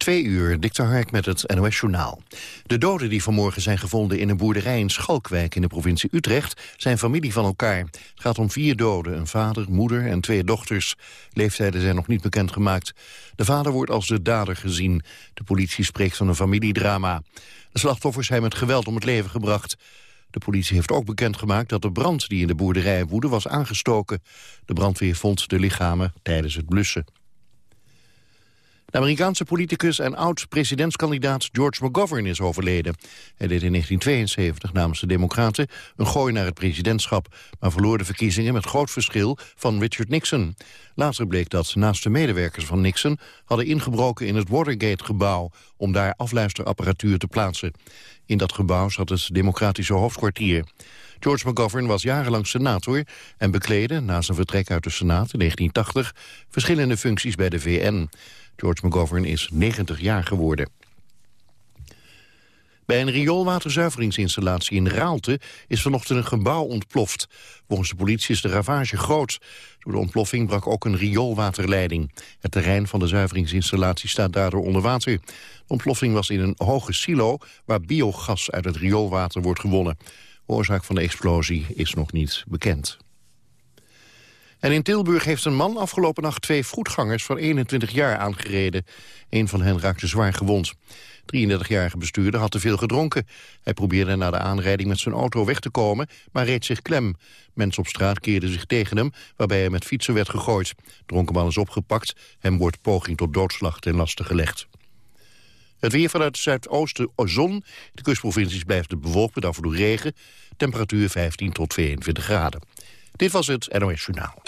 Twee uur, Dikter Hark met het NOS Journaal. De doden die vanmorgen zijn gevonden in een boerderij in Schalkwijk in de provincie Utrecht zijn familie van elkaar. Het gaat om vier doden, een vader, moeder en twee dochters. Leeftijden zijn nog niet bekendgemaakt. De vader wordt als de dader gezien. De politie spreekt van een familiedrama. De slachtoffers zijn met geweld om het leven gebracht. De politie heeft ook bekendgemaakt dat de brand die in de boerderij woedde was aangestoken. De brandweer vond de lichamen tijdens het blussen. De Amerikaanse politicus en oud-presidentskandidaat George McGovern is overleden. Hij deed in 1972 namens de Democraten een gooi naar het presidentschap... maar verloor de verkiezingen met groot verschil van Richard Nixon. Later bleek dat naast de medewerkers van Nixon... hadden ingebroken in het Watergate-gebouw... om daar afluisterapparatuur te plaatsen. In dat gebouw zat het democratische hoofdkwartier. George McGovern was jarenlang senator en bekleedde na zijn vertrek uit de Senaat in 1980 verschillende functies bij de VN. George McGovern is 90 jaar geworden. Bij een rioolwaterzuiveringsinstallatie in Raalte is vanochtend een gebouw ontploft. Volgens de politie is de ravage groot. Door de ontploffing brak ook een rioolwaterleiding. Het terrein van de zuiveringsinstallatie staat daardoor onder water. De ontploffing was in een hoge silo waar biogas uit het rioolwater wordt gewonnen. De oorzaak van de explosie is nog niet bekend. En in Tilburg heeft een man afgelopen nacht twee voetgangers van 21 jaar aangereden. Een van hen raakte zwaar gewond. 33-jarige bestuurder had te veel gedronken. Hij probeerde na de aanrijding met zijn auto weg te komen, maar reed zich klem. Mensen op straat keerden zich tegen hem, waarbij hij met fietsen werd gegooid. Dronkenman is opgepakt. Hem wordt poging tot doodslag ten laste gelegd. Het weer vanuit het zuidoosten zon. De kustprovincies blijft bewolkt met af en toe regen. Temperatuur 15 tot 22 graden. Dit was het NOS Journaal.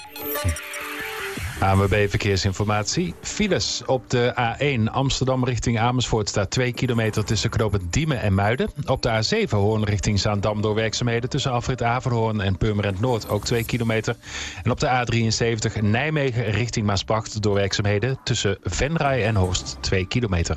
ANWB Verkeersinformatie. Files op de A1 Amsterdam richting Amersfoort staat 2 kilometer tussen knopen Diemen en Muiden. Op de A7 Hoorn richting Zaandam door werkzaamheden tussen Afrit Averhoorn en Purmerend Noord ook 2 kilometer. En op de A73 Nijmegen richting Maasbracht door werkzaamheden tussen Venray en Horst 2 kilometer.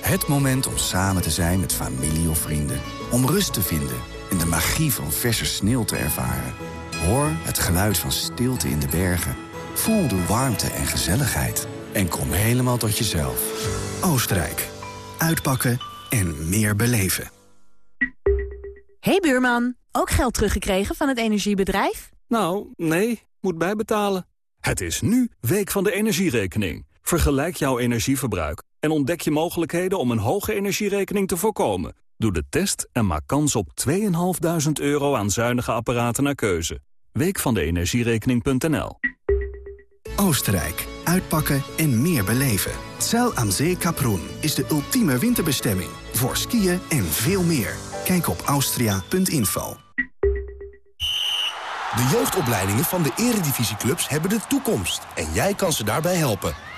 Het moment om samen te zijn met familie of vrienden. Om rust te vinden en de magie van verse sneeuw te ervaren. Hoor het geluid van stilte in de bergen. Voel de warmte en gezelligheid. En kom helemaal tot jezelf. Oostenrijk. Uitpakken en meer beleven. Hey buurman, ook geld teruggekregen van het energiebedrijf? Nou, nee, moet bijbetalen. Het is nu Week van de Energierekening. Vergelijk jouw energieverbruik en ontdek je mogelijkheden om een hoge energierekening te voorkomen. Doe de test en maak kans op 2.500 euro aan zuinige apparaten naar keuze. Week van de energierekening.nl Oostenrijk. Uitpakken en meer beleven. Zell am See Kaprun is de ultieme winterbestemming. Voor skiën en veel meer. Kijk op austria.info. De jeugdopleidingen van de eredivisieclubs hebben de toekomst. En jij kan ze daarbij helpen.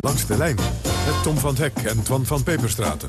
Langs de lijn met Tom van Hek en Twan van Peperstraten.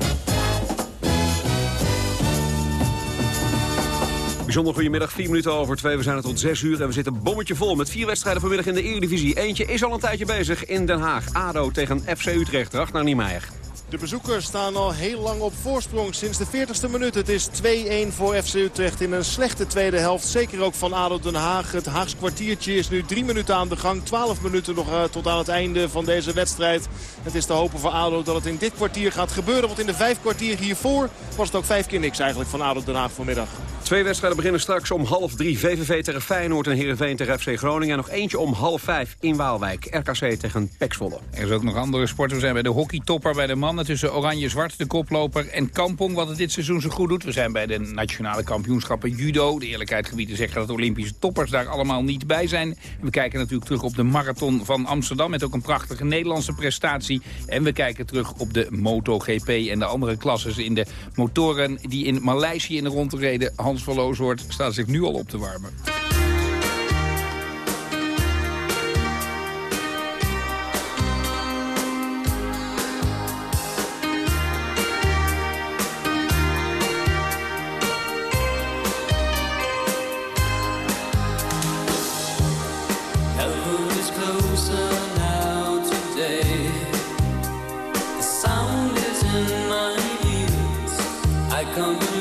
Bijzonder goedemiddag, 4 minuten over 2. We zijn er tot 6 uur en we zitten bommetje vol met vier wedstrijden vanmiddag in de Eredivisie. Eentje is al een tijdje bezig in Den Haag. ADO tegen FC Utrecht. Ragnar Niemeyer. De bezoekers staan al heel lang op voorsprong sinds de 40ste minuut. Het is 2-1 voor FC Utrecht in een slechte tweede helft. Zeker ook van ADO Den Haag. Het Haags kwartiertje is nu drie minuten aan de gang. 12 minuten nog uh, tot aan het einde van deze wedstrijd. Het is te hopen voor ADO dat het in dit kwartier gaat gebeuren. Want in de vijf kwartier hiervoor was het ook vijf keer niks eigenlijk van ADO Den Haag vanmiddag. Twee wedstrijden beginnen straks om half drie. VVV tegen Feyenoord en Heerenveen tegen FC Groningen. En nog eentje om half vijf in Waalwijk. RKC tegen Pek Zwolle. Er is ook nog andere sporten. We zijn bij de hockeytopper bij de mannen tussen Oranje-Zwart, de koploper, en Kampong. Wat het dit seizoen zo goed doet. We zijn bij de nationale kampioenschappen judo. De eerlijkheid gebied te zeggen dat de Olympische toppers daar allemaal niet bij zijn. We kijken natuurlijk terug op de marathon van Amsterdam. Met ook een prachtige Nederlandse prestatie. En we kijken terug op de MotoGP en de andere klasses in de motoren die in Maleisië in de rond reden. Hans van Looshoort staat zich nu al op te warmen. I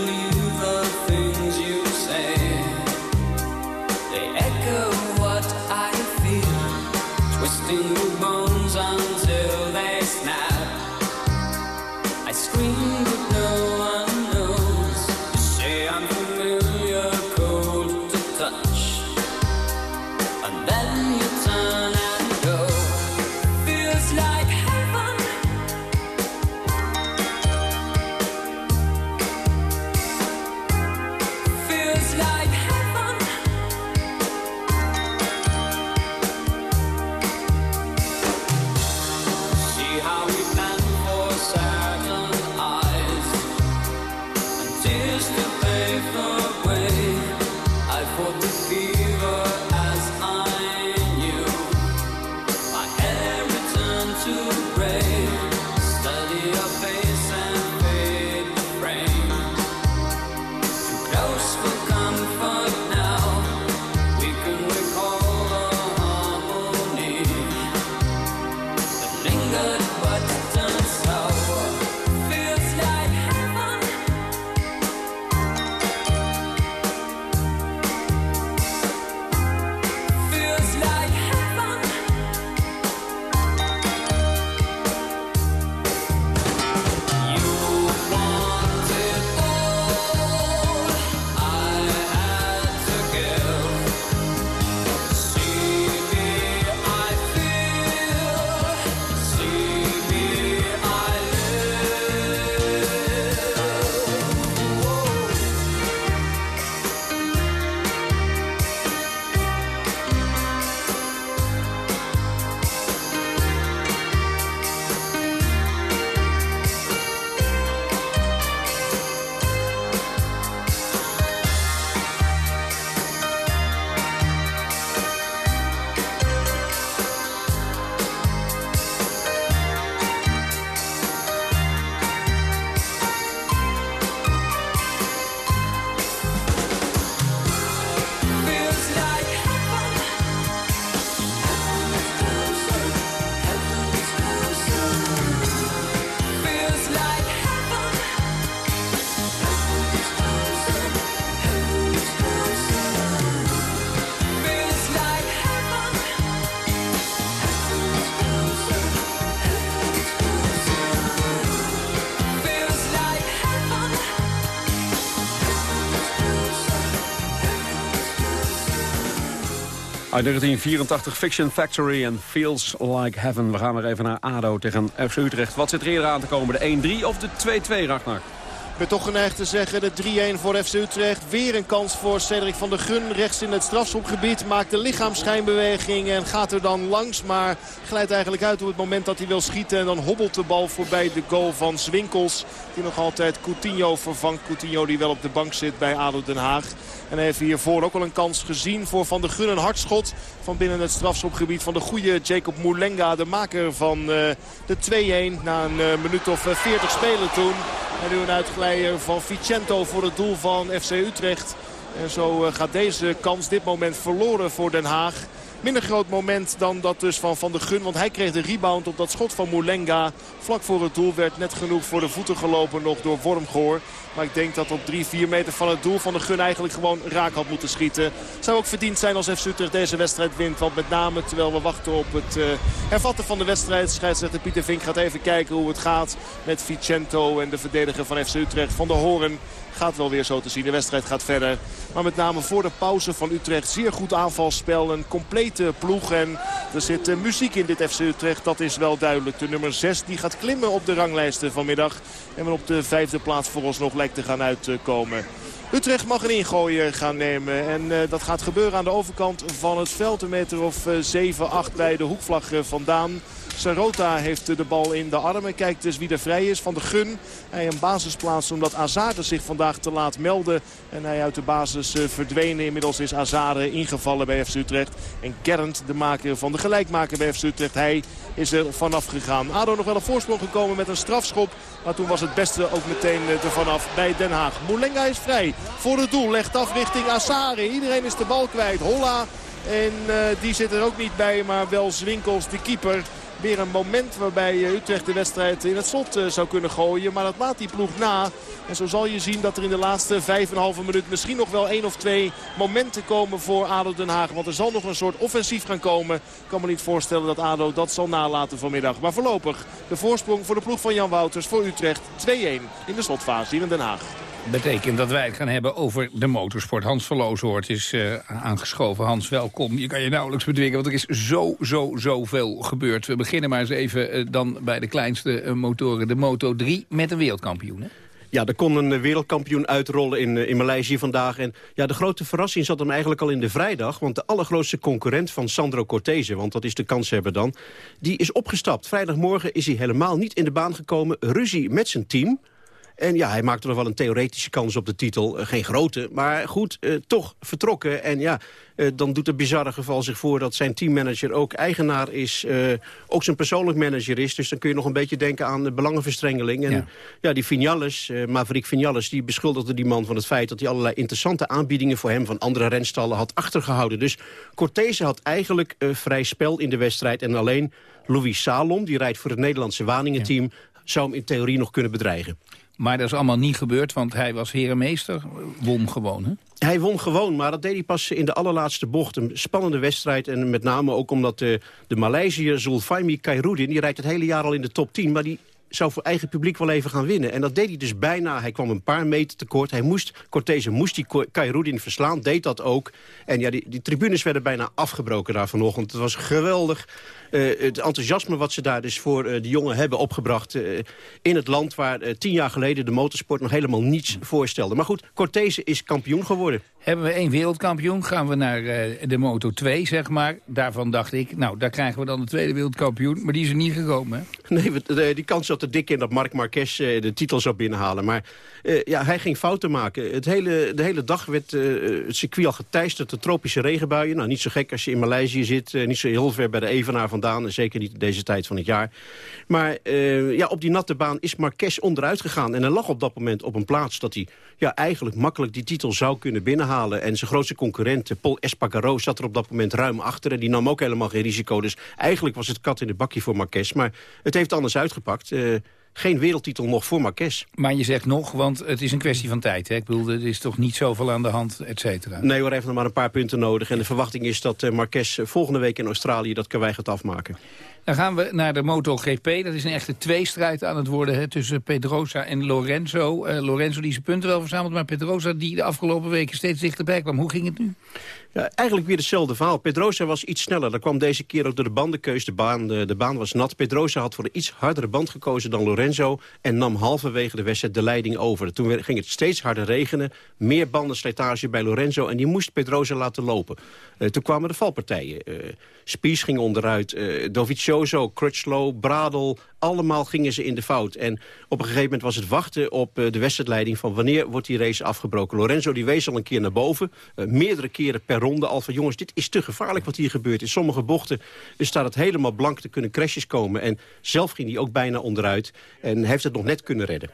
Uit 1984 Fiction Factory en Feels Like Heaven. We gaan weer even naar ADO tegen FC Utrecht. Wat zit er eerder aan te komen? De 1-3 of de 2-2, Ragnar? Ben toch geneigd te zeggen de 3-1 voor FC Utrecht. Weer een kans voor Cedric van der Gun. Rechts in het strafschopgebied. Maakt de lichaamschijnbeweging en gaat er dan langs. Maar glijdt eigenlijk uit op het moment dat hij wil schieten. En dan hobbelt de bal voorbij de goal van Zwinkels. Die nog altijd Coutinho vervangt. Coutinho die wel op de bank zit bij ADO Den Haag. En hij heeft hiervoor ook al een kans gezien voor Van der Gun. Een hardschot van binnen het strafschopgebied van de goede Jacob Moulenga. De maker van eh, de 2-1 na een eh, minuut of eh, 40 spelen toen. En nu een uitglijder van Vicento voor het doel van FC Utrecht. En zo eh, gaat deze kans dit moment verloren voor Den Haag. Minder groot moment dan dat dus van Van de Gun. Want hij kreeg de rebound op dat schot van Moulenga. Vlak voor het doel werd net genoeg voor de voeten gelopen nog door Wormgoor. Maar ik denk dat op 3, 4 meter van het doel van de Gun eigenlijk gewoon raak had moeten schieten. Zou ook verdiend zijn als FC Utrecht deze wedstrijd wint. Want met name terwijl we wachten op het uh, hervatten van de wedstrijd. Scheidsrechter Pieter Vink gaat even kijken hoe het gaat met Vicento en de verdediger van FC Utrecht. Van de Horen gaat wel weer zo te zien. De wedstrijd gaat verder. Maar met name voor de pauze van Utrecht zeer goed aanvalspel. Een complete ploeg. En er zit uh, muziek in dit FC Utrecht. Dat is wel duidelijk. De nummer 6 die gaat klimmen op de ranglijsten vanmiddag. En op de vijfde plaats vooralsnog lijkt te gaan uitkomen. Utrecht mag een ingooien gaan nemen. En uh, dat gaat gebeuren aan de overkant van het veld. Een meter of uh, 7, 8 bij de hoekvlag vandaan. Sarota heeft de bal in de armen. Kijkt dus wie er vrij is van de Gun. Hij een basisplaats omdat Azade zich vandaag te laat meldde. En hij uit de basis uh, verdwenen. Inmiddels is Azade ingevallen bij FC Utrecht. En Gerrand, de maker van de gelijkmaker bij FC Utrecht. Hij is er vanaf gegaan. ADO nog wel een voorsprong gekomen met een strafschop. Maar toen was het beste ook meteen uh, er vanaf bij Den Haag. Moulenga is vrij voor het doel. Legt af richting Asare. Iedereen is de bal kwijt. Holla. En uh, die zit er ook niet bij, maar wel Zwinkels, de keeper. Weer een moment waarbij Utrecht de wedstrijd in het slot zou kunnen gooien. Maar dat laat die ploeg na. En zo zal je zien dat er in de laatste 5,5 minuut misschien nog wel één of twee momenten komen voor ADO Den Haag. Want er zal nog een soort offensief gaan komen. Ik kan me niet voorstellen dat ADO dat zal nalaten vanmiddag. Maar voorlopig de voorsprong voor de ploeg van Jan Wouters voor Utrecht 2-1 in de slotfase hier in Den Haag betekent dat wij het gaan hebben over de motorsport. Hans Verlooshoort is uh, aangeschoven. Hans, welkom. Je kan je nauwelijks bedwingen, want er is zo, zo, zoveel gebeurd. We beginnen maar eens even uh, dan bij de kleinste uh, motoren, de Moto 3, met een wereldkampioen. Ja, er kon een wereldkampioen uitrollen in, in Maleisië vandaag. En ja, de grote verrassing zat hem eigenlijk al in de vrijdag. Want de allergrootste concurrent van Sandro Cortese, want dat is de kanshebber dan... die is opgestapt. Vrijdagmorgen is hij helemaal niet in de baan gekomen. Ruzie met zijn team... En ja, hij maakte nog wel een theoretische kans op de titel. Uh, geen grote, maar goed, uh, toch vertrokken. En ja, uh, dan doet het bizarre geval zich voor dat zijn teammanager ook eigenaar is. ook zijn persoonlijk manager is. Dus dan kun je nog een beetje denken aan de belangenverstrengeling. En ja, ja die Vinales, Maverick Vinales, die beschuldigde die man van het feit... dat hij allerlei interessante aanbiedingen voor hem van andere renstallen had achtergehouden. Dus Cortese had eigenlijk vrij spel in de wedstrijd. En alleen Louis Salom, die rijdt voor het Nederlandse Waningen-team... Ja. zou hem in theorie nog kunnen bedreigen. Maar dat is allemaal niet gebeurd, want hij was herenmeester. Won gewoon, hè? Hij won gewoon, maar dat deed hij pas in de allerlaatste bocht. Een spannende wedstrijd en met name ook omdat de, de Maleisiër Zulfaimi Kairoudin... die rijdt het hele jaar al in de top 10, maar die zou voor eigen publiek wel even gaan winnen. En dat deed hij dus bijna. Hij kwam een paar meter tekort. Hij moest, Cortese moest die Kairoudin verslaan, deed dat ook. En ja, die, die tribunes werden bijna afgebroken daar vanochtend. Het was geweldig. Uh, het enthousiasme wat ze daar dus voor uh, de jongen hebben opgebracht... Uh, in het land waar tien jaar geleden de motorsport nog helemaal niets voorstelde. Maar goed, Cortese is kampioen geworden. Hebben we één wereldkampioen, gaan we naar de Moto 2, zeg maar. Daarvan dacht ik, nou, daar krijgen we dan de tweede wereldkampioen. Maar die is er niet gekomen, hè? Nee, die kans zat er dik in dat Marc Marquez de titel zou binnenhalen. Maar ja, hij ging fouten maken. Het hele, de hele dag werd het circuit al geteisterd door tropische regenbuien. Nou, niet zo gek als je in Maleisië zit. niet zo heel ver bij de Evenaar van vandaan. Zeker niet deze tijd van het jaar. Maar ja, op die natte baan is Marquez onderuit gegaan. En hij lag op dat moment op een plaats dat hij ja, eigenlijk makkelijk die titel zou kunnen binnenhalen. En zijn grootste concurrent, eh, Paul Espargaro, zat er op dat moment ruim achter. En die nam ook helemaal geen risico. Dus eigenlijk was het kat in de bakje voor Marquez. Maar het heeft anders uitgepakt. Uh, geen wereldtitel nog voor Marquez. Maar je zegt nog, want het is een kwestie van tijd. Hè? Ik bedoel, er is toch niet zoveel aan de hand, et cetera. Nee hoor, heeft nog maar een paar punten nodig. En de verwachting is dat uh, Marquez volgende week in Australië dat karwei gaat afmaken. Dan gaan we naar de MotoGP. Dat is een echte tweestrijd aan het worden hè, tussen Pedrosa en Lorenzo. Uh, Lorenzo die zijn punten wel verzameld, maar Pedrosa die de afgelopen weken steeds dichterbij kwam. Hoe ging het nu? Ja, eigenlijk weer hetzelfde verhaal. Pedrosa was iets sneller. Dat kwam deze keer ook door de bandenkeus. De baan, de, de baan was nat. Pedrosa had voor een iets hardere band gekozen dan Lorenzo... en nam halverwege de wedstrijd de leiding over. Toen ging het steeds harder regenen. Meer bandenslijtage bij Lorenzo. En die moest Pedrosa laten lopen. Uh, toen kwamen de valpartijen. Uh, Spies ging onderuit. Uh, Dovizioso, Crutchlow, Bradel... allemaal gingen ze in de fout. En op een gegeven moment was het wachten op de wedstrijdleiding... van wanneer wordt die race afgebroken. Lorenzo die wees al een keer naar boven. meerdere keren per ronde al van... jongens, dit is te gevaarlijk wat hier gebeurt. In sommige bochten staat het helemaal blank. te kunnen crashes komen. En zelf ging hij ook bijna onderuit. En heeft het nog net kunnen redden.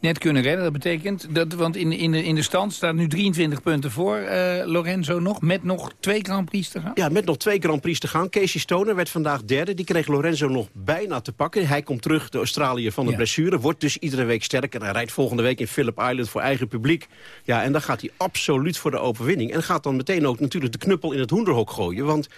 Net kunnen redden. Dat betekent, dat, want in, in, de, in de stand staat nu 23 punten voor eh, Lorenzo nog. Met nog twee Grand Prix te gaan. Ja, met nog twee Grand Prix te gaan. Casey Stoner werd vandaag derde. Die kreeg Lorenzo nog bijna te pakken. Hij komt terug de Australië van de Ja. blessure. Wordt dus iedere week sterker. En hij rijdt volgende week in Phillip Island voor eigen publiek. Ja, en dan gaat hij absoluut voor de overwinning. En gaat dan meteen ook natuurlijk de knuppel in het hoenderhok gooien. Want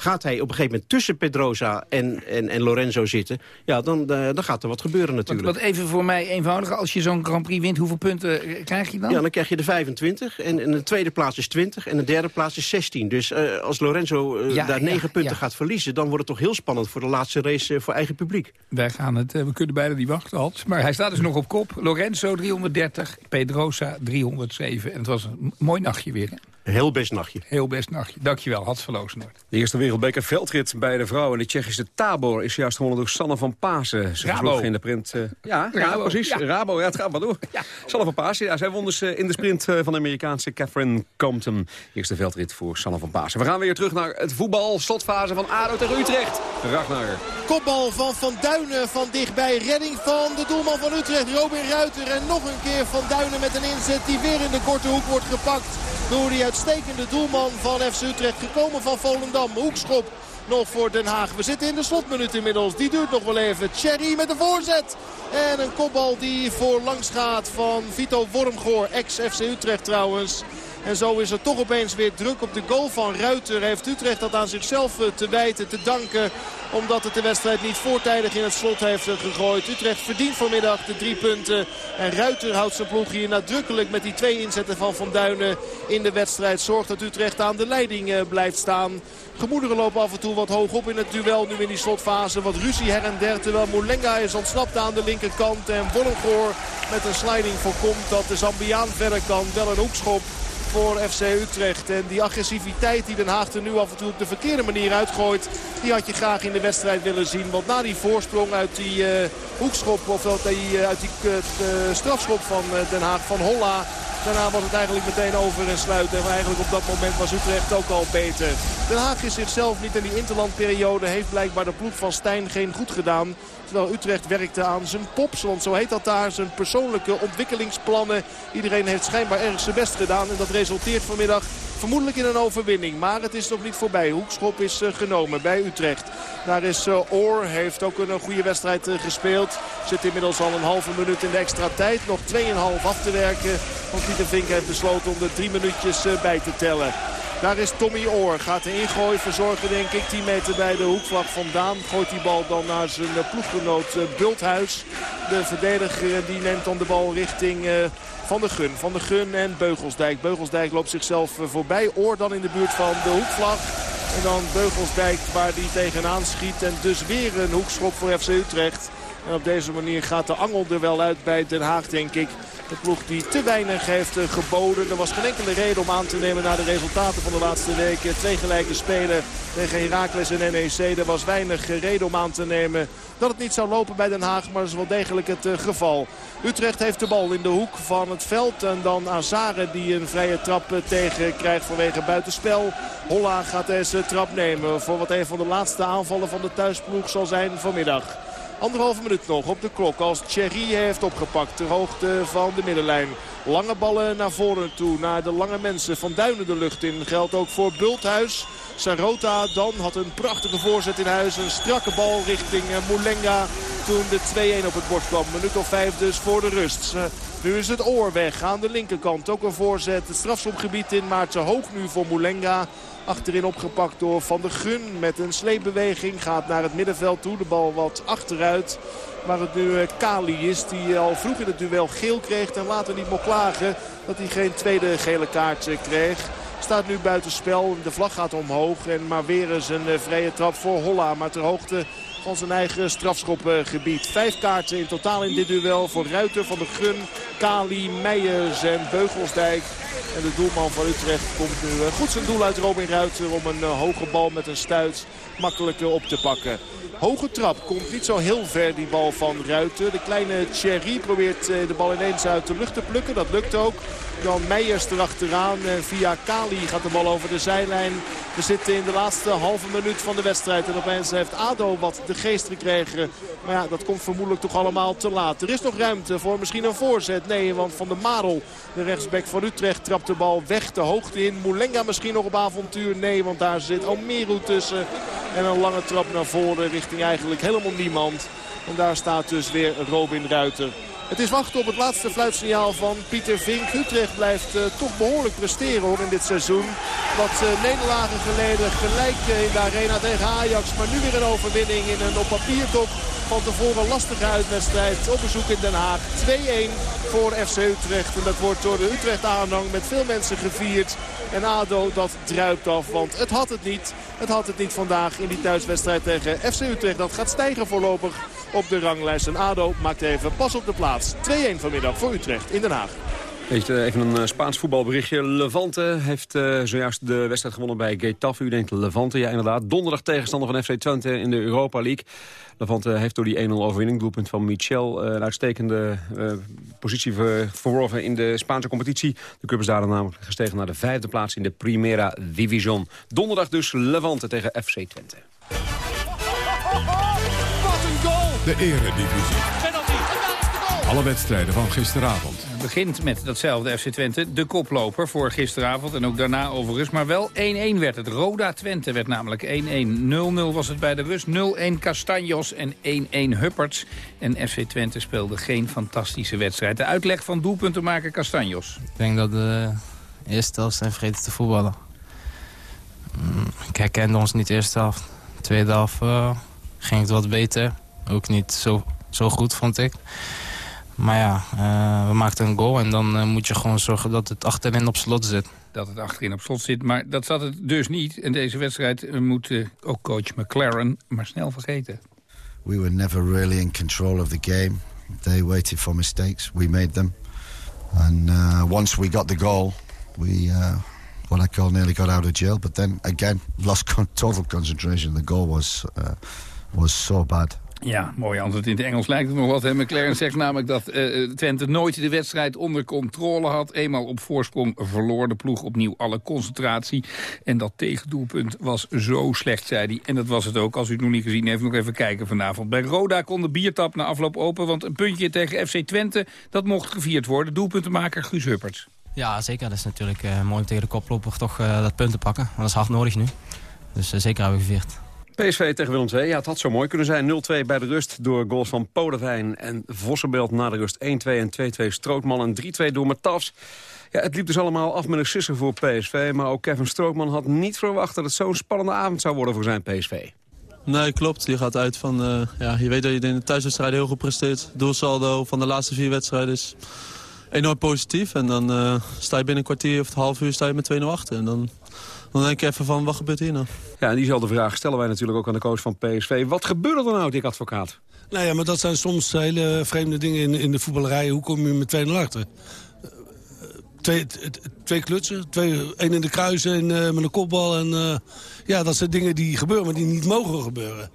gaat hij op een gegeven moment tussen Pedrosa en, en, en Lorenzo zitten... ja, dan, eh, dan gaat er wat gebeuren Wat, natuurlijk. wat even voor mij eenvoudig. Als je zo'n Grand Prix wint, hoeveel punten eh, krijg je dan? Ja, dan krijg je de 25. En, en de tweede plaats is 20. En de derde plaats is 16. Dus eh, als Lorenzo Ja, daar ja, 9 punten ja. gaat verliezen... dan wordt het toch heel spannend voor de laatste race voor eigen publiek. Wij gaan het, we kunnen bijna niet wachten, Hans. Maar hij staat dus nog op kop. Lorenzo 330, Pedrosa 307. En het was een mooi nachtje weer. Hè? Heel best nachtje. Heel best nachtje. Dankjewel, Hans van. De eerste wereldbeker veldrit bij de vrouwen. De Tsjechische Tabor is juist gewonnen door Sanne van Pasen. Ze Rabo. in de sprint... eh, ja, ja, Rabo, precies. ja. Rabo, ja, het gaat maar door. Sanne van Pasen, ja, zij won dus eh, in de sprint eh, van de Amerikaanse Catherine Compton. Eerste veldrit voor Sanne van Pasen. We gaan weer terug naar het voetbal. Slotfase van ADO tegen Utrecht. Ragnar. Kopbal van Van Duinen van dichtbij. Redding van de doelman van Utrecht, Robin Ruiter. En nog een keer Van Duinen met een inzet die weer in de korte hoek wordt gepakt. Door die uitstekende doelman van FC Utrecht. Gekomen van Volendam. Hoekschop nog voor Den Haag. We zitten in de slotminuut inmiddels. Die duurt nog wel even. Thierry met een voorzet. En een kopbal die voor langs gaat van Vito Wormgoor. Ex-FC Utrecht trouwens. En zo is er toch opeens weer druk op de goal van Ruiter. Heeft Utrecht dat aan zichzelf eh, te wijten, te danken. Omdat het de wedstrijd niet voortijdig in het slot heeft eh, gegooid. Utrecht verdient vanmiddag de drie punten. En Ruiter houdt zijn ploeg hier nadrukkelijk met die twee inzetten van Van Duinen in de wedstrijd. Zorgt dat Utrecht aan de leiding eh, blijft staan. Gemoederen lopen af en toe wat hoog op in het duel. Nu in die slotfase wat ruzie her en der. Terwijl Moulenga is ontsnapt aan de linkerkant. En Wollengoor met een sliding voorkomt dat de Zambiaan verder kan. Wel een hoekschop voor FC Utrecht. En die agressiviteit die Den Haag er nu af en toe op de verkeerde manier uitgooit... die had je graag in de wedstrijd willen zien. Want na die voorsprong uit die eh, hoekschop of die, eh, uit die eh, strafschop van Den Haag van Holla... Daarna was het eigenlijk meteen over en sluiten. En eigenlijk op dat moment was Utrecht ook al beter. Den Haag is zichzelf niet in die interlandperiode. Heeft blijkbaar de ploeg van Stijn geen goed gedaan. Terwijl Utrecht werkte aan zijn pops. Want zo heet dat daar. Zijn persoonlijke ontwikkelingsplannen. Iedereen heeft schijnbaar erg zijn best gedaan. En dat resulteert vanmiddag vermoedelijk in een overwinning. Maar het is nog niet voorbij. Hoekschop is eh, genomen bij Utrecht. Daar is eh, Oor. Heeft ook een eh, goede wedstrijd gespeeld. Zit inmiddels al een halve minuut in de extra tijd. Nog 2,5 af te werken. Want Pieter Vink heeft besloten om er drie minuutjes bij te tellen. Daar is Tommy Oor. Gaat de ingooi verzorgen denk ik 10 meter bij de hoekvlag vandaan. Gooit die bal dan naar zijn eh, ploeggenoot eh, Bulthuis. De verdediger eh, die neemt dan de bal richting Van de Gun. Van de Gun en Beugelsdijk. Beugelsdijk loopt zichzelf voorbij. Oor dan in de buurt van de hoekvlag. En dan Beugelsdijk waar die tegenaan schiet. En dus weer een hoekschop voor FC Utrecht. En op deze manier gaat de angel er wel uit bij Den Haag, denk ik. De ploeg die te weinig heeft eh, geboden. Er was geen enkele reden om aan te nemen naar de resultaten van de laatste weken. Twee gelijke spelen tegen Heracles en NEC. Er was weinig eh, reden om aan te nemen dat het niet zou lopen bij Den Haag. Maar dat is wel degelijk het eh, geval. Utrecht heeft de bal in de hoek van het veld. En dan Azare die een vrije trap tegen krijgt vanwege buitenspel. Holla gaat deze trap nemen voor wat een van de laatste aanvallen van de thuisploeg zal zijn vanmiddag. Anderhalve minuut nog op de klok als Thierry heeft opgepakt ter hoogte van de middenlijn. Lange ballen naar voren toe, naar de lange mensen. Van Duinen de lucht in. Geldt ook voor Bulthuis. Sarota dan had een prachtige voorzet in huis. Een strakke bal richting eh, Moulenga. Toen de 2-1 op het bord kwam. Minuut of vijf dus voor de rust. Eh, Nu is het oor weg aan de linkerkant. Ook een voorzet. Het strafschopgebied in, maar te hoog nu voor Moulenga. Achterin opgepakt door Van der Gun met een sleepbeweging. Gaat naar het middenveld toe. De bal wat achteruit. Waar het nu eh, Kali is die al vroeg in het duel geel kreeg. En later niet mocht klagen dat hij geen tweede gele kaart eh, kreeg. Staat nu buitenspel. De vlag gaat omhoog. En maar weer eens een eh, vrije trap voor Holla. Maar ter hoogte van zijn eigen strafschopgebied. Vijf kaarten in totaal in dit duel voor Ruiter, Van de Gun, Kali, Meijers en Beugelsdijk. En de doelman van Utrecht komt nu eh, goed zijn doel uit Robin Ruiter om een eh, hoge bal met een stuit makkelijk eh, op te pakken. Hoge trap. Komt niet zo heel ver die bal van Ruiten. De kleine Thierry probeert eh, de bal ineens uit de lucht te plukken. Dat lukt ook. Jan Meijers erachteraan. Via Kali gaat de bal over de zijlijn. We zitten in de laatste halve minuut van de wedstrijd. En opeens heeft ADO wat de geest gekregen. Maar ja, dat komt vermoedelijk toch allemaal te laat. Er is nog ruimte voor misschien een voorzet. Nee, want Van de Marel, de rechtsback van Utrecht, trapt de bal weg de hoogte in. Moulenga misschien nog op avontuur. Nee, want daar zit Almeru tussen. En een lange trap naar voren richting eigenlijk helemaal niemand. En daar staat dus weer Robin Ruiter. Het is wachten op het laatste fluitsignaal van Pieter Vink. Utrecht blijft uh, toch behoorlijk presteren hoor in dit seizoen. Wat uh, nederlagen geleden gelijk uh, in de arena tegen Ajax. Maar nu weer een overwinning in een op papier toch van tevoren lastige uitwedstrijd. Op bezoek in Den Haag. 2-1 voor FC Utrecht. En dat wordt door de Utrecht aanhang met veel mensen gevierd. En ADO dat druipt af, want het had het niet. Het had het niet vandaag in die thuiswedstrijd tegen FC Utrecht. Dat gaat stijgen voorlopig op de ranglijst. En ADO maakt even pas op de plaats. 2-1 vanmiddag voor Utrecht in Den Haag. Even een Spaans voetbalberichtje. Levante heeft uh, zojuist de wedstrijd gewonnen bij Getafe. U denkt Levante, ja inderdaad. Donderdag tegenstander van FC Twente in de Europa League. Levante heeft door die 1-0 overwinning, doelpunt van Michel... Uh, een uitstekende uh, positie verworven in de Spaanse competitie. De club is daar namelijk gestegen naar de vijfde plaats in de Primera Division. Donderdag dus Levante tegen FC Twente. Wat een goal! De Eredivisie. Alle wedstrijden van gisteravond. Begint met datzelfde FC Twente, de koploper voor gisteravond. En ook daarna overigens. Maar wel 1-1 werd het. Roda Twente werd namelijk 1-1. 0-0 was het bij de rust. 0-1 Castanjos en 1-1 Hupperts. En FC Twente speelde geen fantastische wedstrijd. De uitleg van doelpuntenmaker Castanjos. Ik denk dat de eerste helft zijn vergeten te voetballen. Mm, ik herkende ons niet de eerste helft. De tweede helft uh, ging het wat beter. Ook niet zo, zo goed, vond ik. Maar ja, uh, we maakten een goal en dan uh, moet je gewoon zorgen dat het achterin op slot zit. Dat het achterin op slot zit, maar dat zat het dus niet. En deze wedstrijd moet uh, ook coach McLaren maar snel vergeten. We were never really in control of the game. They waited for mistakes, we made them. And once we got the goal, we, what I call nearly got out of jail. But then again, lost total concentration. The goal was, was so bad. Ja, mooi antwoord. In het Engels lijkt het nog wat. Hè? McLaren zegt namelijk dat uh, Twente nooit de wedstrijd onder controle had. Eenmaal op voorsprong verloor de ploeg opnieuw alle concentratie. En dat tegendoelpunt was zo slecht, zei hij. En dat was het ook. Als u het nog niet gezien heeft, nog even kijken vanavond. Bij Roda kon de biertap na afloop open. Want een puntje tegen FC Twente, dat mocht gevierd worden. Doelpuntenmaker Guus Hupperts. Ja, zeker. Dat is natuurlijk uh, mooi om tegen de koploper toch dat punt te pakken. Want dat is hard nodig nu. Dus zeker hebben we gevierd. PSV tegen Willem II. Ja, het had zo mooi kunnen zijn. 0-2 bij de rust door goals van Podevijn en Vossenbelt na de rust 1-2 en 2-2 Strootman en 3-2 door Matafs. Ja, het liep dus allemaal af met een sisser voor PSV. Maar ook Kevin Strootman had niet verwacht dat het zo'n spannende avond zou worden voor zijn PSV. Nee, klopt. Je gaat uit van... Uh, ja, je weet dat je in de thuiswedstrijd heel goed presteert. Doelsaldo van de laatste vier wedstrijden is enorm positief. En dan uh, sta je binnen een kwartier of een half uur sta je met 2-0 achter. En dan dan denk ik even van, wat gebeurt hier nou? Ja, en diezelfde vraag stellen wij natuurlijk ook aan de coach van PSV. Wat gebeurt er nou, Dick Advocaat? Nou ja, maar dat zijn soms hele vreemde dingen in, in de voetballerij. Hoe kom je met twee 0 achter? Twee, twee klutsen, twee, één in de kruisen en, uh, met een kopbal. En, uh, ja, dat zijn dingen die gebeuren, maar die niet mogen gebeuren.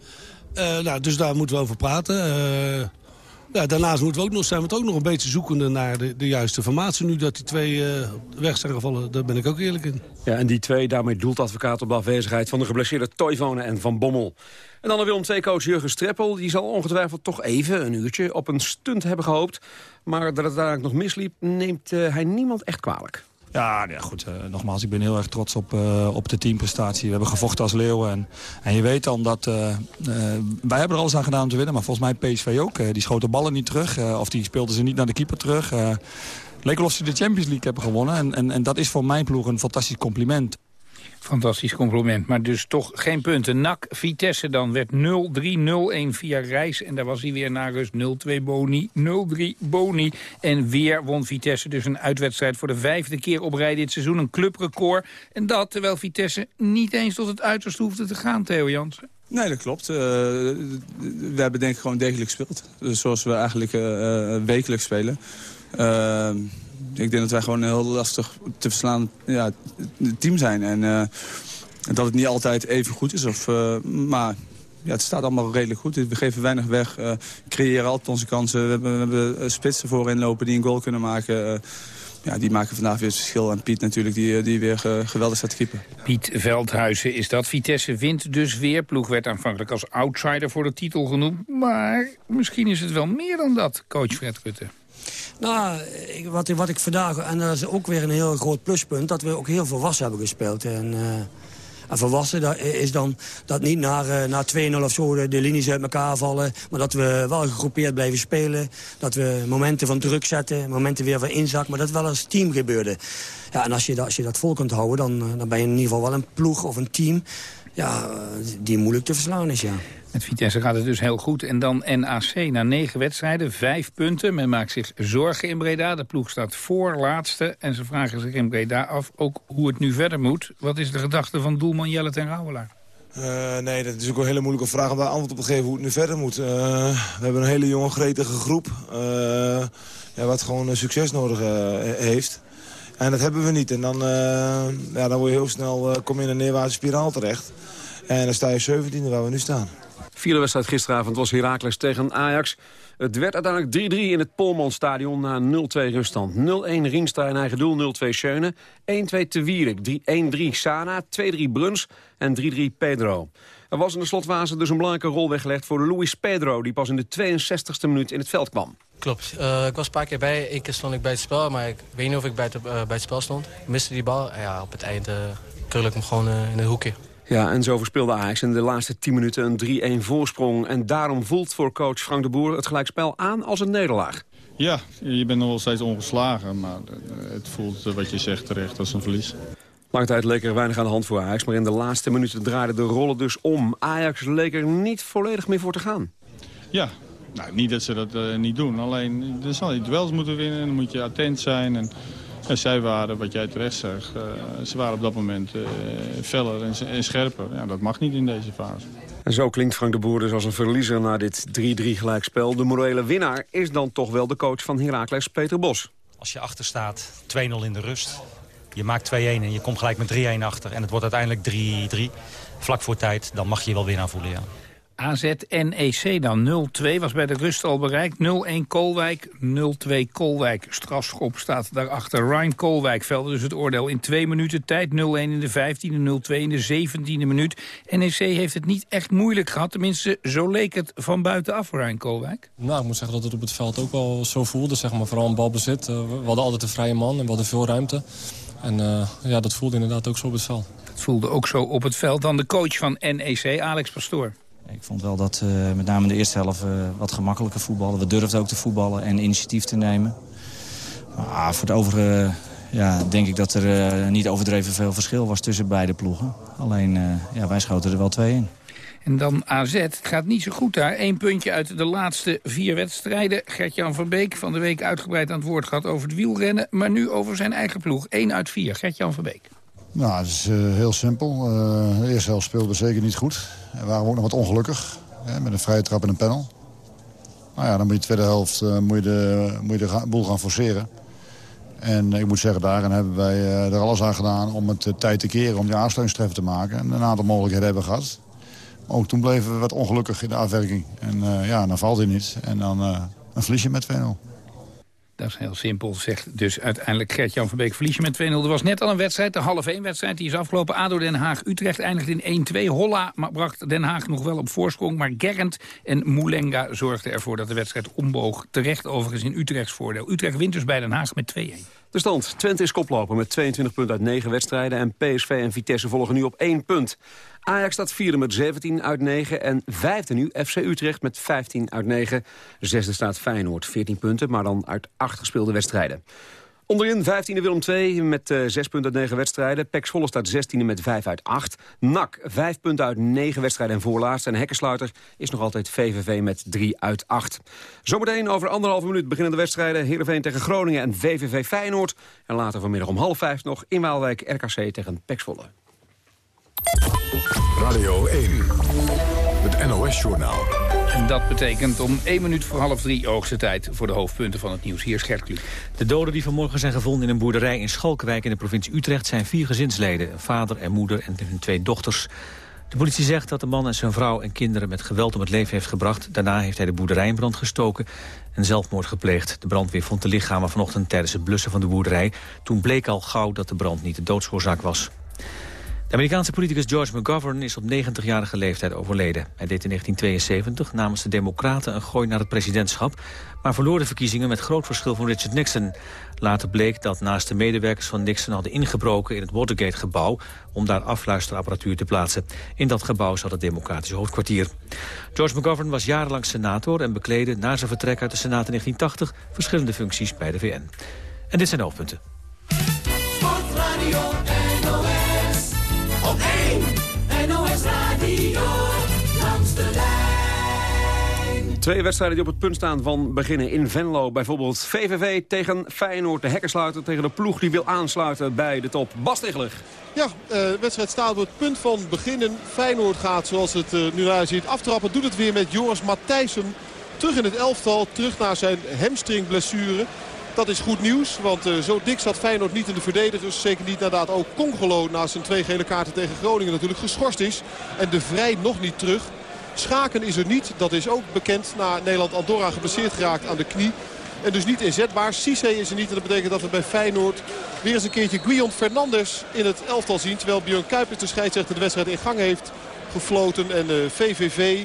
Uh, nou, dus daar moeten we over praten. Ja, daarnaast moeten we ook nog, zijn we het ook nog een beetje zoekende naar de, de juiste formatie. Nu dat die twee uh, weg zijn gevallen, daar ben ik ook eerlijk in. Ja, en die twee, daarmee doelt advocaat op de afwezigheid van de geblesseerde Toivonen en Van Bommel. En dan de Willem II-coach Jurgen Streppel. Die zal ongetwijfeld toch even, een uurtje, op een stunt hebben gehoopt. Maar dat het uiteindelijk nog misliep, neemt uh, hij niemand echt kwalijk. Ja, ja goed. Uh, nogmaals, ik ben heel erg trots op, uh, op de teamprestatie. We hebben gevochten als leeuwen. En, en je weet dan dat... Uh, wij hebben er alles aan gedaan om te winnen. Maar volgens mij PSV ook. die schoten ballen niet terug. of die speelden ze niet naar de keeper terug. leek alsof ze de Champions League hebben gewonnen. En, en, en dat is voor mijn ploeg een fantastisch compliment. Fantastisch compliment, maar dus toch geen punten. NAC Vitesse dan werd 0-3, 0-1 via Reis. En daar was hij weer naar rust 0-2 Boni, 0-3 Boni. En weer won Vitesse dus een uitwedstrijd voor de vijfde keer op rij dit seizoen. Een clubrecord. En dat terwijl Vitesse niet eens tot het uiterste hoefde te gaan, Theo Jansen. Nee, dat klopt. Uh, we hebben denk ik gewoon degelijk gespeeld. Dus zoals we eigenlijk uh, wekelijks spelen. Uh, ik denk dat wij gewoon een heel lastig te verslaan ja, team zijn. En uh, dat het niet altijd even goed is. Of, uh, maar ja, het staat allemaal redelijk goed. We geven weinig weg, uh, creëren altijd onze kansen. We hebben, we hebben spitsen voorin lopen die een goal kunnen maken. Ja, die maken vandaag weer het verschil. En Piet natuurlijk, die, die weer geweldig staat te keeper. Piet Veldhuizen is dat. Vitesse wint dus weer. Ploeg werd aanvankelijk als outsider voor de titel genoemd. Maar misschien is het wel meer dan dat, coach Fred Rutte. Nou, wat, wat ik vandaag... En dat is ook weer een heel groot pluspunt... dat we ook heel volwassen hebben gespeeld. En, uh, en volwassen dat is dan dat niet naar, uh, naar 2-0 of zo de, linies uit elkaar vallen. Maar dat we wel gegroepeerd blijven spelen. Dat we momenten van druk zetten, momenten weer van inzak. Maar dat wel als team gebeurde. Ja, en als je, dat, als je dat vol kunt houden, dan, dan ben je in ieder geval wel een ploeg of een team... Ja, die moeilijk te verslaan is, ja. Met Vitesse gaat het dus heel goed. En dan NAC na negen wedstrijden, vijf punten. Men maakt zich zorgen in Breda. De ploeg staat voor laatste. En ze vragen zich in Breda af ook hoe het nu verder moet. Wat is de gedachte van doelman Jelle ten Rauwelaar? Uh, nee, dat is ook een hele moeilijke vraag om daar antwoord op te geven hoe het nu verder moet. Uh, we hebben een hele jonge, gretige groep. Uh, ja, wat gewoon succes nodig heeft. En dat hebben we niet. En dan, ja, dan word je heel snel kom je in een neerwaartse spiraal terecht. En dan sta je 17e waar we nu staan. Vierde wedstrijd gisteravond was Heracles tegen Ajax. Het werd uiteindelijk 3-3 in het Polmanstadion na 0-2 ruststand. 0-1 Rienstra in eigen doel, 0-2 Schöne. 1-2 Te Wierik, 1-3 Sana, 2-3 Bruns en 3-3 Pedro. Er was in de slotfase dus een belangrijke rol weggelegd voor Luis Pedro... die pas in de 62e minuut in het veld kwam. Klopt. Uh, ik was een paar keer bij. Eén keer stond ik bij het spel, maar ik weet niet of ik bij het, uh, bij het spel stond. Ik miste die bal. Ja, op het eind uh, krul ik hem gewoon in het hoekje. Ja, en zo verspeelde Ajax in de laatste 10 minuten een 3-1 voorsprong. En daarom voelt voor coach Frank de Boer het gelijkspel aan als een nederlaag. Ja, je bent nog wel steeds ongeslagen, maar het voelt wat je zegt terecht als een verlies. Lange tijd leek er weinig aan de hand voor Ajax, maar in de laatste minuten draaiden de rollen dus om. Ajax leek er niet volledig meer voor te gaan. Ja, nou, niet dat ze dat uh, niet doen. Alleen, dan zal je duels moeten winnen en dan moet je attent zijn. En en zij waren, wat jij terecht zegt, uh, ze waren op dat moment uh, feller en, en, scherper. Ja, dat mag niet in deze fase. En zo klinkt Frank de Boer dus als een verliezer na dit 3-3 gelijkspel. De morele winnaar is dan toch wel de coach van Heracles, Peter Bos. Als je achter staat, 2-0 in de rust. Je maakt 2-1 en je komt gelijk met 3-1 achter. En het wordt uiteindelijk 3-3. Vlak voor tijd, dan mag je je wel winnaar voelen, ja. AZ-NEC dan 0-2 was bij de rust al bereikt. 0-1 Kolwijk, 0-2 Kolwijk. Strafschop staat daarachter. Ryan Kolwijk velde dus het oordeel in twee minuten tijd. 0-1 in de 15e, 0-2 in de 17e minuut. NEC heeft het niet echt moeilijk gehad. Tenminste, zo leek het van buitenaf voor Ryan Kolwijk. Nou, ik moet zeggen dat het op het veld ook wel zo voelde. Zeg maar. Vooral een balbezit. Uh, we hadden altijd een vrije man en we hadden veel ruimte. En uh, ja, dat voelde inderdaad ook zo op het veld. Het voelde ook zo op het veld. Dan de coach van NEC, Alex Pastoor. Ik vond wel dat uh, met name in de eerste helft uh, wat gemakkelijker voetballen. We durfden ook te voetballen en initiatief te nemen. Maar voor het overige ja, denk ik dat er uh, niet overdreven veel verschil was tussen beide ploegen. Alleen ja, wij schoten er wel twee in. En dan AZ. Het gaat niet zo goed daar. Eén puntje uit de laatste vier wedstrijden. Gert-Jan van Beek van de week uitgebreid aan het woord gehad over het wielrennen. Maar nu over zijn eigen ploeg. Eén uit vier. Gert-Jan van Beek. Nou, het is uh, heel simpel. Uh, de eerste helft speelden we zeker niet goed. En waren we ook nog wat ongelukkig. Hè, met een vrije trap en een panel. Nou ja, dan moet je de tweede helft uh, moet je de, moet je de boel gaan forceren. En ik moet zeggen, daarin hebben wij er alles aan gedaan om het tijd te keren... om die aansluitingstreffer te maken. En een aantal mogelijkheden hebben we gehad. Ook toen bleven we wat ongelukkig in de afwerking. En ja, dan valt hij niet. En dan een verliesje met 2-0. Dat is heel simpel, zegt dus uiteindelijk Gert-Jan van Beek. Verlies je met 2-0. Er was net al een wedstrijd, de half 1 wedstrijd. Die is afgelopen. ADO Den Haag-Utrecht eindigde in 1-2. Holla bracht Den Haag nog wel op voorsprong. Maar Gerrand en Moulenga zorgden ervoor dat de wedstrijd omboog. Terecht overigens in Utrechts voordeel. Utrecht wint dus bij Den Haag met 2-1. De stand. Twente is koploper met 22 punten uit 9 wedstrijden. En PSV en Vitesse volgen nu op 1 punt. Ajax staat vierde met 17 uit 9 en vijfde nu FC Utrecht met 15 uit 9. Zesde staat Feyenoord, 14 punten, maar dan uit 8 gespeelde wedstrijden. Onderin 15e Willem 2 met uh, 6 punten uit 9 wedstrijden. Pek Zwolle staat 16e met 5 uit 8. NAC 5 punten uit 9 wedstrijden en voorlaatst. En Hekkensluiter is nog altijd VVV met 3 uit 8. Zometeen over anderhalve minuut beginnen de wedstrijden. Heerenveen tegen Groningen en VVV Feyenoord. En later vanmiddag om half 5 nog in Waalwijk RKC tegen Pek Zwolle. Radio 1, het NOS-journaal. Dat betekent om 1 minuut voor half drie oogste tijd voor de hoofdpunten van het nieuws. Hier is. De doden die vanmorgen zijn gevonden in een boerderij in Schalkwijk in de provincie Utrecht zijn vier gezinsleden. Vader en moeder en hun twee dochters. De politie zegt dat de man en zijn vrouw en kinderen met geweld om het leven heeft gebracht. Daarna heeft hij de boerderij in brand gestoken en zelfmoord gepleegd. De brandweer vond de lichamen vanochtend tijdens het blussen van de boerderij. Toen bleek al gauw dat de brand niet de doodsoorzaak was. Amerikaanse politicus George McGovern is op 90-jarige leeftijd overleden. Hij deed in 1972 namens de Democraten een gooi naar het presidentschap... maar verloor de verkiezingen met groot verschil van Richard Nixon. Later bleek dat naast de medewerkers van Nixon hadden ingebroken in het Watergate-gebouw... om daar afluisterapparatuur te plaatsen. In dat gebouw zat het democratische hoofdkwartier. George McGovern was jarenlang senator en bekleedde na zijn vertrek uit de Senaat in 1980 verschillende functies bij de VN. En dit zijn hoofdpunten. Op 1 NOS Radio langs de lijn. Twee wedstrijden die op het punt staan van beginnen in Venlo. Bijvoorbeeld VVV tegen Feyenoord. De hekkensluiter tegen de ploeg die wil aansluiten bij de top. Bas. Ja, de wedstrijd staat op het punt van beginnen. Feyenoord gaat, zoals het eh, nu eruit ziet, aftrappen. Doet het weer met Joris Matthijssen. Terug in het elftal, terug naar zijn hamstringblessure. Dat is goed nieuws, want eh, zo dik zat Feyenoord niet in de verdedigers. Zeker niet nadat ook Congolo na zijn twee gele kaarten tegen Groningen natuurlijk geschorst is. En de Vrij nog niet terug. Schaken is er niet, dat is ook bekend. Na Nederland-Andorra geblesseerd geraakt aan de knie. En dus niet inzetbaar. Cisse is er niet en dat betekent dat we bij Feyenoord weer eens een keertje Guillaume Fernandes in het elftal zien. Terwijl Björn Kuipers de scheidsrechter de wedstrijd in gang heeft gefloten. En de VVV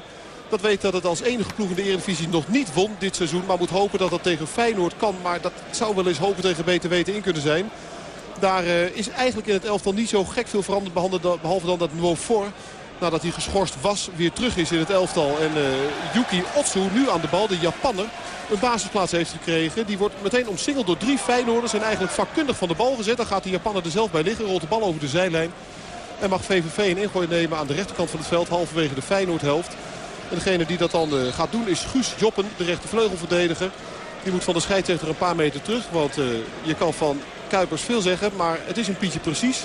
dat weet dat het als enige ploeg in de Eredivisie nog niet won dit seizoen. Maar moet hopen dat dat tegen Feyenoord kan. Maar dat zou wel eens hopen tegen beter weten in kunnen zijn. Daar eh, is eigenlijk in het elftal niet zo gek veel veranderd. Behalve dan dat Nuofor, nadat hij geschorst was, weer terug is in het elftal. En uh, Yuki Otsu nu aan de bal, de Japanner, een basisplaats heeft gekregen. Die wordt meteen omsingeld door drie Feyenoorders. En eigenlijk vakkundig van de bal gezet. Dan gaat de Japanner er zelf bij liggen. Rolt de bal over de zijlijn. En mag VVV een ingooi nemen aan de rechterkant van het veld. Halverwege de Feyenoordhelft. En degene die dat dan uh, gaat doen is Guus Joppen, de rechtervleugelverdediger. Die moet van de scheidsrechter een paar meter terug. Want uh, je kan van Kuipers veel zeggen, maar het is een pietje precies.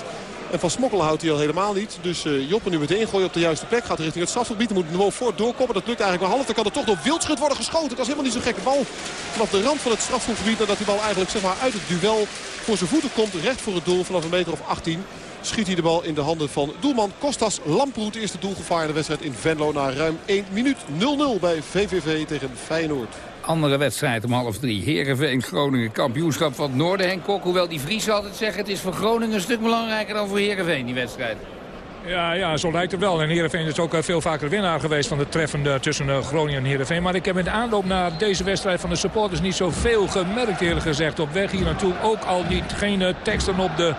En van smokkelen houdt hij al helemaal niet. Dus uh, Joppen nu met de ingooi op de juiste plek. Gaat richting het strafgebied. Dan moet Nouveau voort doorkomen. Dat lukt eigenlijk maar half. Dan kan er toch door Wildschut worden geschoten. Dat is helemaal niet zo'n gekke bal. Vanaf de rand van het strafgebied. Nadat die bal eigenlijk zeg maar, uit het duel voor zijn voeten komt. Recht voor het doel vanaf een meter of 18 schiet hij de bal in de handen van doelman Kostas Lamproet. Eerste doelgevaar in wedstrijd in Venlo na ruim 1 minuut 0-0 bij VVV tegen Feyenoord. Andere wedstrijd om half drie. Heerenveen Groningen kampioenschap van het Noorden. Henk Kok, hoewel die Vries altijd zeggen... het is voor Groningen een stuk belangrijker dan voor Heerenveen die wedstrijd. Ja, ja, zo lijkt het wel. En Heerenveen is ook eh, veel vaker winnaar geweest van de treffende tussen eh, Groningen en Heerenveen. Maar ik heb in de aanloop naar deze wedstrijd van de supporters niet zoveel gemerkt eerlijk gezegd. Op weg hier naartoe ook al niet. Geen eh, teksten op de,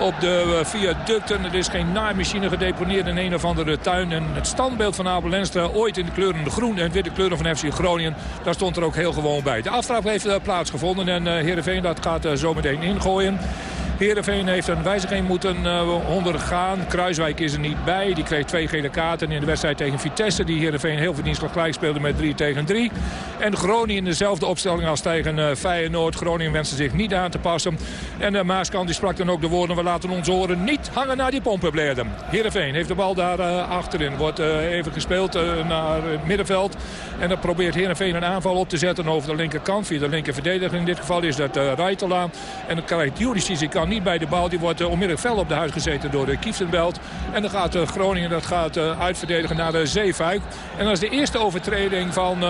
op de viaducten. Er is geen naaimachine gedeponeerd in een of andere tuin. En het standbeeld van Abel Lenstra, ooit in de kleuren groen en witte kleuren van FC Groningen. Daar stond er ook heel gewoon bij. De aftrap heeft plaatsgevonden en Heerenveen dat gaat zo meteen ingooien. Heerenveen heeft een wijziging moeten uh, ondergaan. Kruiswijk is er niet bij. Die kreeg twee gele kaarten in de wedstrijd tegen Vitesse. Die Heerenveen heel verdienstelijk gelijk speelde met 3 tegen 3. En Groningen in dezelfde opstelling als tegen uh, Feyenoord. Groningen wenste zich niet aan te passen. En uh, Maaskant die sprak dan ook de woorden... we laten onze oren niet hangen naar die pompenbladen. Heerenveen heeft de bal daar achterin. Wordt even gespeeld naar het middenveld. En dan probeert Heerenveen een aanval op te zetten over de linkerkant. Via de linker verdediger in dit geval is dat Rijtela. En dan krijgt Juricic kan niet bij de bal. Die wordt uh, onmiddellijk fel op de huid gezeten door de Kieftenbelt. En dan gaat uh, Groningen dat gaat, uitverdedigen naar de Zeefuik. En dat is de eerste overtreding van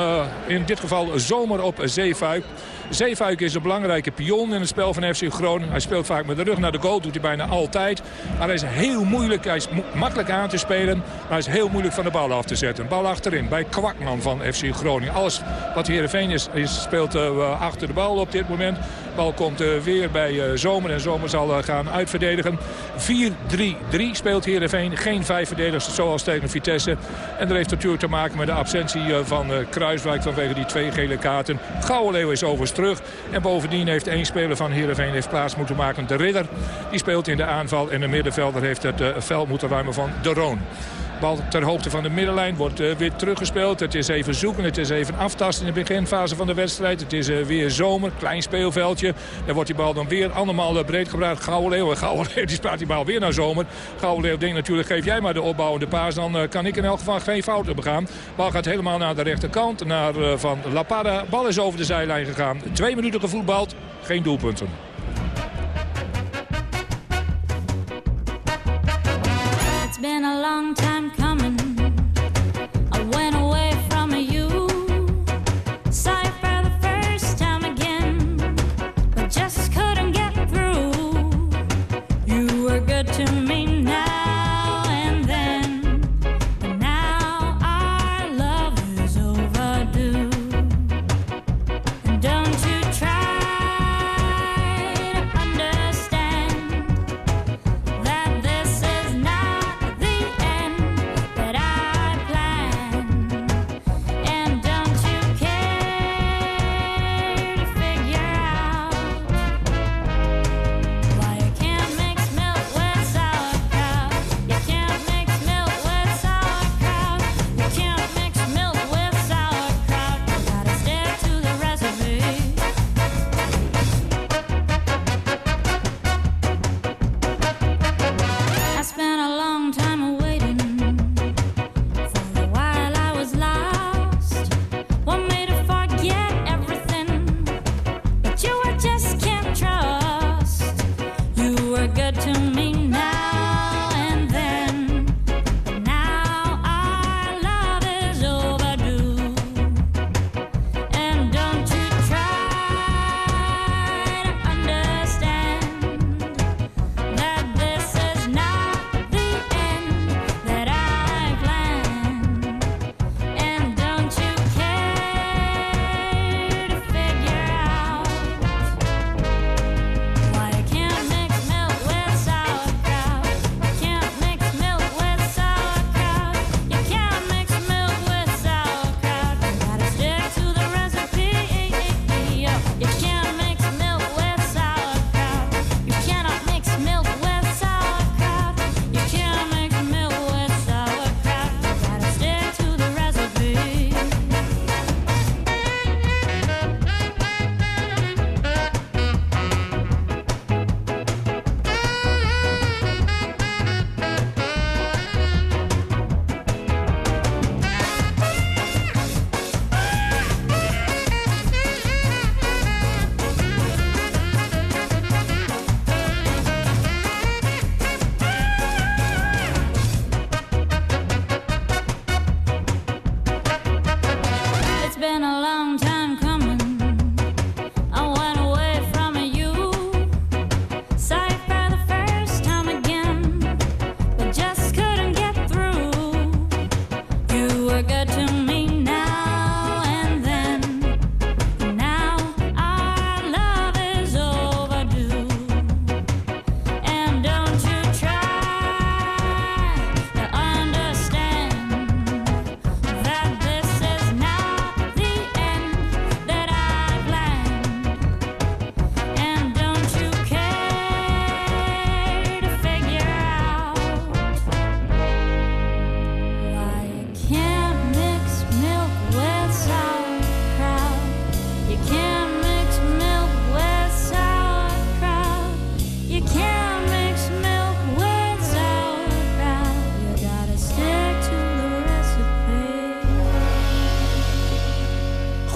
in dit geval Zomer op Zeefuik. Zeefuik is een belangrijke pion in het spel van FC Groningen. Hij speelt vaak met de rug naar de goal, doet hij bijna altijd. Maar hij is heel moeilijk, hij is makkelijk aan te spelen. Maar hij is heel moeilijk van de bal af te zetten. Bal achterin bij Kwakman van FC Groningen. Alles wat Heerenveen is, is speelt uh, achter de bal op dit moment. De bal komt uh, weer bij uh, Zomer en Zomer zal gaan uitverdedigen. 4-3-3 speelt Heerenveen. Geen vijf verdedigers zoals tegen Vitesse. En dat heeft natuurlijk te maken met de absentie van Kruiswijk vanwege die twee gele kaarten. Gouwenleeuw is overigens terug. En bovendien heeft één speler van Heerenveen heeft plaats moeten maken. De Ridder, die speelt in de aanval. En de middenvelder heeft het uh, veld moeten ruimen van De Roon. Bal ter hoogte van de middenlijn wordt uh, weer teruggespeeld. Het is even zoeken, het is even aftasten in de beginfase van de wedstrijd. Het is uh, weer zomer, klein speelveldje. Dan wordt die bal dan weer allemaal uh, breed gebruikt. Gouden Leeuw, Gouden Leeuw, die spraat die bal weer naar zomer. Gouden Leeuw denkt natuurlijk, geef jij maar de opbouwende paas. Dan kan ik in elk geval geen fouten begaan. Bal gaat helemaal naar de rechterkant, naar Van La. Bal is over de zijlijn gegaan. Twee minuten gevoetbald, geen doelpunten.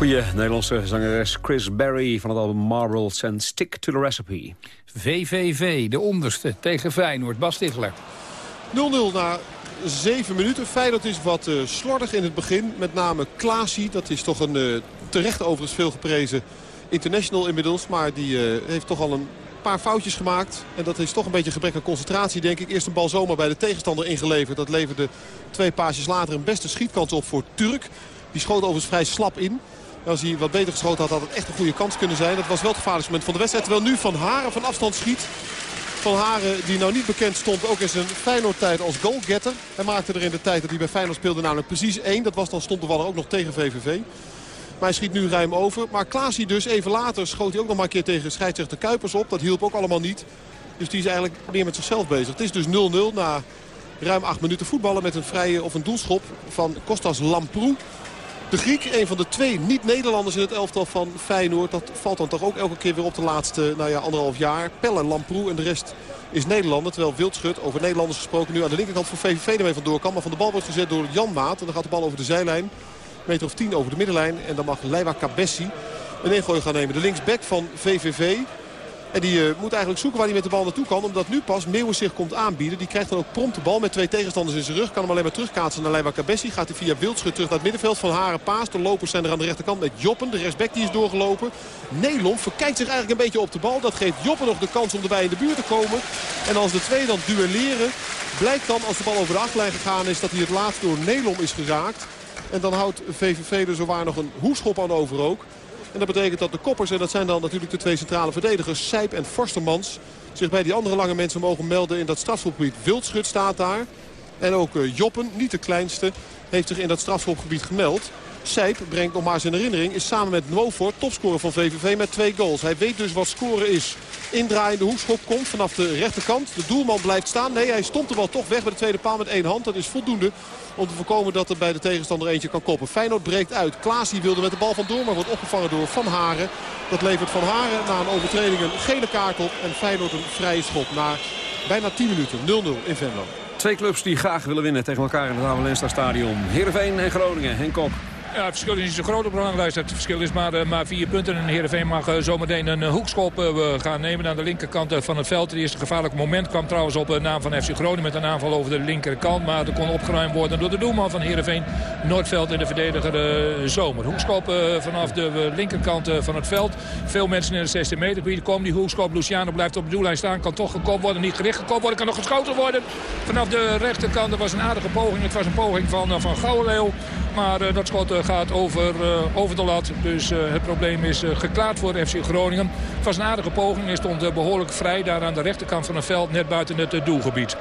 Goeie Nederlandse zangeres Chris Berry van het album Marbles en Stick to the Recipe. VVV, de onderste, tegen Feyenoord. Bas Stigler. 0-0 na 7 minuten. Feyenoord is wat uh, slordig in het begin. Met name Klaasie, dat is toch een uh, terecht overigens veel geprezen international inmiddels. Maar die uh, heeft toch al een paar foutjes gemaakt. En dat is toch een beetje gebrek aan concentratie, denk ik. Eerst een bal zomaar bij de tegenstander ingeleverd. Dat leverde twee paasjes later een beste schietkans op voor Turk. Die schoot overigens vrij slap in. Als hij wat beter geschoten had, had het echt een goede kans kunnen zijn. Dat was wel het gevaarlijkste moment van de wedstrijd. Terwijl nu Van Haren van afstand schiet. Van Haren, die nou niet bekend stond, ook in zijn Feyenoord-tijd als goalgetter. Hij maakte er in de tijd dat hij bij Feyenoord speelde namelijk precies één. Dat was dan stond de Waller ook nog tegen VVV. Maar hij schiet nu ruim over. Maar Klaasie dus even later schoot hij ook nog maar een keer tegen scheidsrechter Kuipers op. Dat hielp ook allemaal niet. Dus die is eigenlijk meer met zichzelf bezig. Het is dus 0-0 na ruim acht minuten voetballen met een vrije of een doelschop van Kostas Lamproe. De Griek, een van de twee niet-Nederlanders in het elftal van Feyenoord. Dat valt dan toch ook elke keer weer op de laatste nou ja, anderhalf jaar. Pelle, Lamproe en de rest is Nederlander. Terwijl Wildschut, over Nederlanders gesproken, nu aan de linkerkant voor VVV ermee vandoor kan. Maar van de bal wordt gezet door Jan Maat. En dan gaat de bal over de zijlijn. Meter of tien over de middenlijn. En dan mag Leiva Cabessi een ingooi gaan nemen. De linksback van VVV. En die uh, moet eigenlijk zoeken waar hij met de bal naartoe kan. Omdat nu pas Meeuwis zich komt aanbieden. Die krijgt dan ook prompt de bal met twee tegenstanders in zijn rug. Kan hem alleen maar terugkaatsen naar Leiva Cabessi. Gaat hij via Wildschut terug naar het middenveld van Haren Paas. De lopers zijn er aan de rechterkant met Joppen. De rechtsback die is doorgelopen. Nelom verkijkt zich eigenlijk een beetje op de bal. Dat geeft Joppen nog de kans om erbij in de buurt te komen. En als de twee dan duelleren. Blijkt dan als de bal over de achterlijn gegaan is dat hij het laatst door Nelom is geraakt. En dan houdt VVV er zowaar nog een hoeschop aan over ook. En dat betekent dat de koppers, en dat zijn dan natuurlijk de twee centrale verdedigers... Sijp en Forstermans, zich bij die andere lange mensen mogen melden in dat strafschopgebied. Wildschut staat daar. En ook uh, Joppen, niet de kleinste, heeft zich in dat strafschopgebied gemeld. Sijp brengt nog maar zijn herinnering. Is samen met Nwofort topscorer van VVV met twee goals. Hij weet dus wat scoren is. Indraaiende hoekschop komt vanaf de rechterkant. De doelman blijft staan. Nee, hij stond de bal toch weg bij de tweede paal met één hand. Dat is voldoende om te voorkomen dat er bij de tegenstander eentje kan koppen. Feyenoord breekt uit. Klaasie wilde met de bal vandoor, maar wordt opgevangen door Van Haren. Dat levert Van Haren na een overtreding een gele kaart op. En Feyenoord een vrije schop na bijna 10 minuten. 0-0 in Venlo. Twee clubs die graag willen winnen tegen elkaar in het Amelensta Stadion. Heerenveen en Groningen. Henk Kok. Ja, het verschil is niet zo groot op de ranglijst. Het verschil is maar, uh, maar vier punten. En Heerenveen mag uh, zometeen een uh, hoekschop gaan nemen aan de linkerkant van het veld. Het eerste gevaarlijke moment kwam trouwens op de naam van FC Groningen met een aanval over de linkerkant. Maar dat kon opgeruimd worden door de doelman van Heerenveen. Noordveld in de verdediger Zomer. Hoekschop vanaf de linkerkant van het veld. Veel mensen in de 16 meter gebied komen. Die hoekschop, Luciano blijft op de doellijn staan. Kan toch gekopt worden, niet gericht gekopt worden. Kan nog geschoten worden. Vanaf de rechterkant, dat was een aardige poging. Het was een poging van, van Gouwenleeuw. Maar dat schot gaat over, uh, over de lat. Dus het probleem is geklaard voor FC Groningen. Het een aardige poging. Hij stond behoorlijk vrij daar aan de rechterkant van het veld. Net buiten het doelgebied.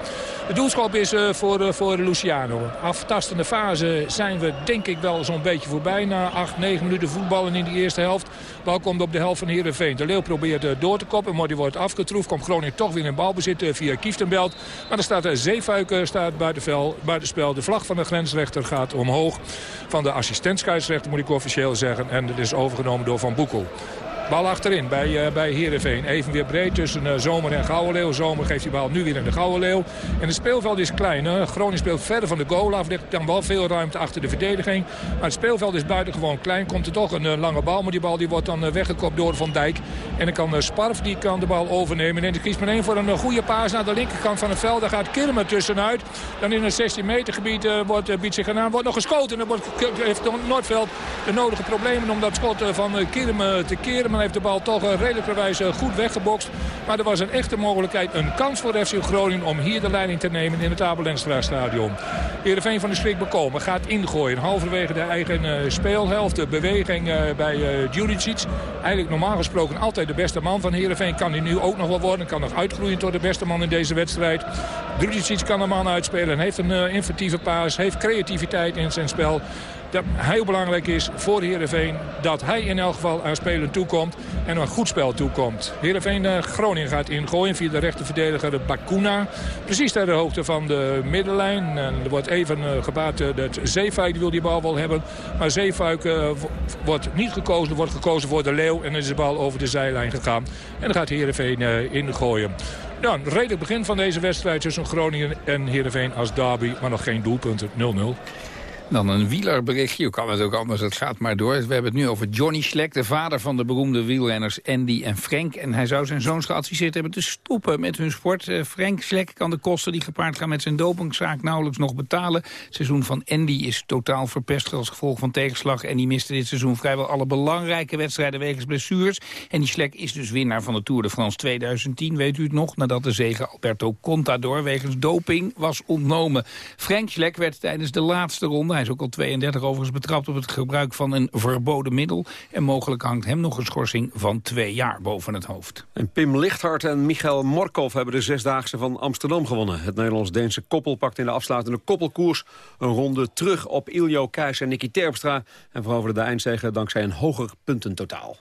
De doelschop is voor, voor Luciano. Aftastende fase zijn we denk ik wel zo'n beetje voorbij. Na 8, 9 minuten voetballen in die eerste helft. Bal komt op de helft van Heerenveen. De Leeuw probeert door te koppen. Maar die wordt afgetroefd. Komt Groningen toch weer in balbezit via Kieftenbelt. Maar er staat Zeefuiken staat buiten, buitenspel. De vlag van de grensrechter gaat omhoog. Van de assistentscheidsrechter moet ik officieel zeggen. En dat is overgenomen door Van Boekel. Bal achterin bij, uh, bij Heerenveen. Even weer breed tussen uh, Zomer en Gouwenleeuw. Zomer geeft die bal nu weer in de Gouwenleeuw. En het speelveld is klein. Uh. Groningen speelt verder van de goal af. Ligt dan wel veel ruimte achter de verdediging. Maar het speelveld is buitengewoon klein. Komt er toch een lange bal. Maar die bal die wordt dan weggekopt door Van Dijk. En dan kan Sparf die kan de bal overnemen. En dan kiest men één voor een goede paas naar de linkerkant van het veld. Daar gaat Kirmer tussenuit. Dan in het 16 meter gebied wordt, biedt zich aan. Wordt nog geschoten. En dan wordt, heeft Noordveld de nodige problemen om dat schot van Kirmer te keren. Heeft de bal toch redelijkerwijs goed weggebokst. Maar er was een echte mogelijkheid, een kans voor FC Groningen om hier de leiding te nemen in het Abel stadion. Heerenveen van de Schrik bekomen, gaat ingooien. Halverwege de eigen uh, speelhelft, de beweging uh, bij uh, Juricic. Eigenlijk normaal gesproken altijd de beste man van Heerenveen. Kan hij nu ook nog wel worden, kan nog uitgroeien tot de beste man in deze wedstrijd. Juricic kan een man uitspelen en heeft een inventieve paas, heeft creativiteit in zijn spel dat heel belangrijk is voor Heerenveen dat hij in elk geval aan spelen toekomt en een goed spel toekomt. Heerenveen uh, Groningen gaat ingooien via de rechterverdediger Bakuna. Precies ter de hoogte van de middenlijn. En er wordt even uh, gebaat uh, dat Zeefuik wil die bal wel hebben. Maar Zeefuik wordt niet gekozen. Er wordt gekozen voor de Leeuw en dan is de bal over de zijlijn gegaan. En dan gaat Heerenveen ingooien. Ja, een redelijk begin van deze wedstrijd tussen Groningen en Heerenveen als derby. Maar nog geen doelpunten. 0-0. Dan een wielerberichtje. Hoe kan het ook anders? Het gaat maar door. We hebben het nu over Johnny Schlek, de vader van de beroemde wielrenners Andy en Frank. En hij zou zijn zoons geadviseerd hebben te stoppen met hun sport. Uh, Frank Schlek kan de kosten die gepaard gaan met zijn dopingzaak nauwelijks nog betalen. Het seizoen van Andy is totaal verpest als gevolg van tegenslag. En die miste dit seizoen vrijwel alle belangrijke wedstrijden wegens blessures. En die Schlek is dus winnaar van de Tour de France 2010, weet u het nog? Nadat de zege Alberto Contador wegens doping was ontnomen. Frank Schlek werd tijdens de laatste ronde, is ook al 32 overigens betrapt op het gebruik van een verboden middel. En mogelijk hangt hem nog een schorsing van twee jaar boven het hoofd. En Pim Lichthart en Michael Morkov hebben de Zesdaagse van Amsterdam gewonnen. Het Nederlands-Deense koppel pakt in de afsluitende koppelkoers een ronde terug op Iljo Keijs en Nicky Terpstra. En veroverde de eindzege dankzij een hoger puntentotaal.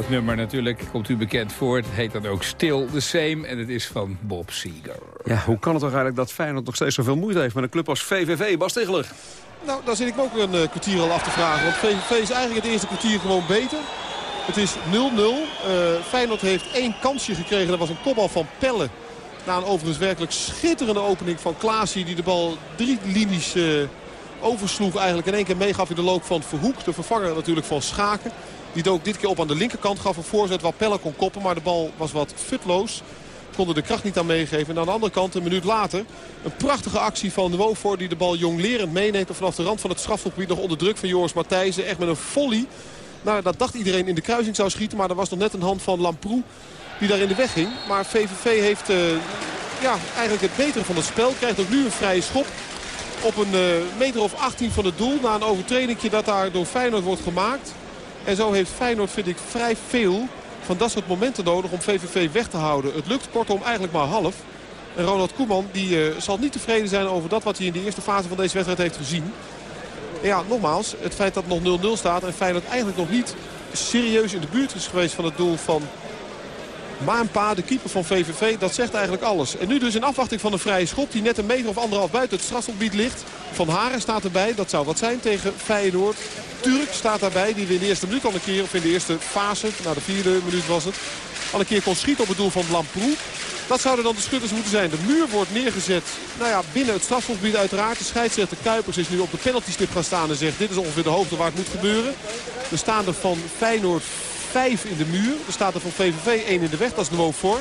Oud nummer natuurlijk. Komt u bekend voor. Het heet dan ook Still the Same. En het is van Bob Seger. Ja, hoe kan het toch eigenlijk dat Feyenoord nog steeds zoveel moeite heeft met een club als VVV? Bas. Nou, daar zit ik me ook een eh, kwartier al af te vragen. Want VVV is eigenlijk het eerste kwartier gewoon beter. Het is 0-0. Eh, Feyenoord heeft één kansje gekregen. Dat was een kopbal van Pelle. Na een overigens werkelijk schitterende opening van Klaasie. Die de bal drie linies eh, oversloeg. Eigenlijk in één keer meegaf in de loop van Verhoek. De vervanger natuurlijk van Schaken. Die ook dit keer op aan de linkerkant gaf. Een voorzet waar Pelle kon koppen. Maar de bal was wat futloos. Konden de kracht niet aan meegeven. En aan de andere kant, een minuut later, een prachtige actie van Wofor. Die de bal jonglerend meeneemt. En vanaf de rand van het strafgebied nog onder druk van Joris Matthijsen. Echt met een volley. Nou, dat dacht iedereen in de kruising zou schieten. Maar er was nog net een hand van Lamproe die daar in de weg ging. Maar VVV heeft eh, ja, eigenlijk het betere van het spel. Krijgt ook nu een vrije schop. Op een eh, meter of 18 van het doel. Na een overtredingje dat daar door Feyenoord wordt gemaakt. En zo heeft Feyenoord, vind ik, vrij veel van dat soort momenten nodig om VVV weg te houden. Het lukt kortom eigenlijk maar half. En Ronald Koeman die, eh, zal niet tevreden zijn over dat wat hij in de eerste fase van deze wedstrijd heeft gezien. En ja, nogmaals, het feit dat het nog 0-0 staat en Feyenoord eigenlijk nog niet serieus in de buurt is geweest van het doel van Maanpa, de keeper van VVV, dat zegt eigenlijk alles. En nu dus in afwachting van een vrije schop die net een meter of anderhalf buiten het strafgebied ligt. Van Haren staat erbij, dat zou wat zijn tegen Feyenoord. Turk staat daarbij, die we in de eerste minuut al een keer, of in de eerste fase, na de vierde minuut was het, al een keer kon schieten op het doel van Lamproe. Dat zouden dan de schutters moeten zijn. De muur wordt neergezet nou ja, binnen het strafschopgebied uiteraard. De scheidsrechter Kuipers is nu op de penaltystip gaan staan en zegt dit is ongeveer de hoogte waar het moet gebeuren. Er staan er van Feyenoord 5 in de muur. Er staat er van VVV 1 in de weg, dat is de voor.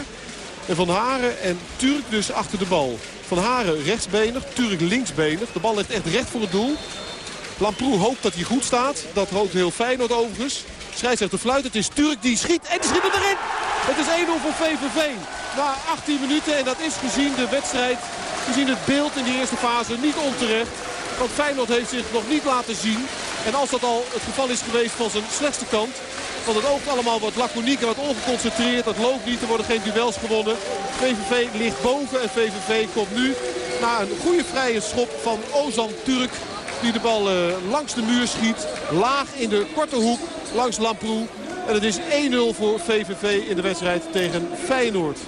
En Van Haren en Turk dus achter de bal. Van Haren rechtsbenig, Turk linksbenig. De bal ligt echt recht voor het doel. Lamproe hoopt dat hij goed staat. Dat hoopt heel Feyenoord overigens. Scheidsrechter fluit. Het is Turk die schiet. En die schiet er erin. Het is 1-0 voor VVV. Na 18 minuten. En dat is gezien de wedstrijd. Gezien het beeld in de eerste fase niet onterecht. Want Feyenoord heeft zich nog niet laten zien. En als dat al het geval is geweest van zijn slechtste kant. Want het oogt allemaal wat laconiek en wat ongeconcentreerd. Dat loopt niet, er worden geen duels gewonnen. VVV ligt boven en VVV komt nu na een goede vrije schop van Ozan Turk. Die de bal uh, langs de muur schiet. Laag in de korte hoek langs Lamproe. En het is 1-0 voor VVV in de wedstrijd tegen Feyenoord.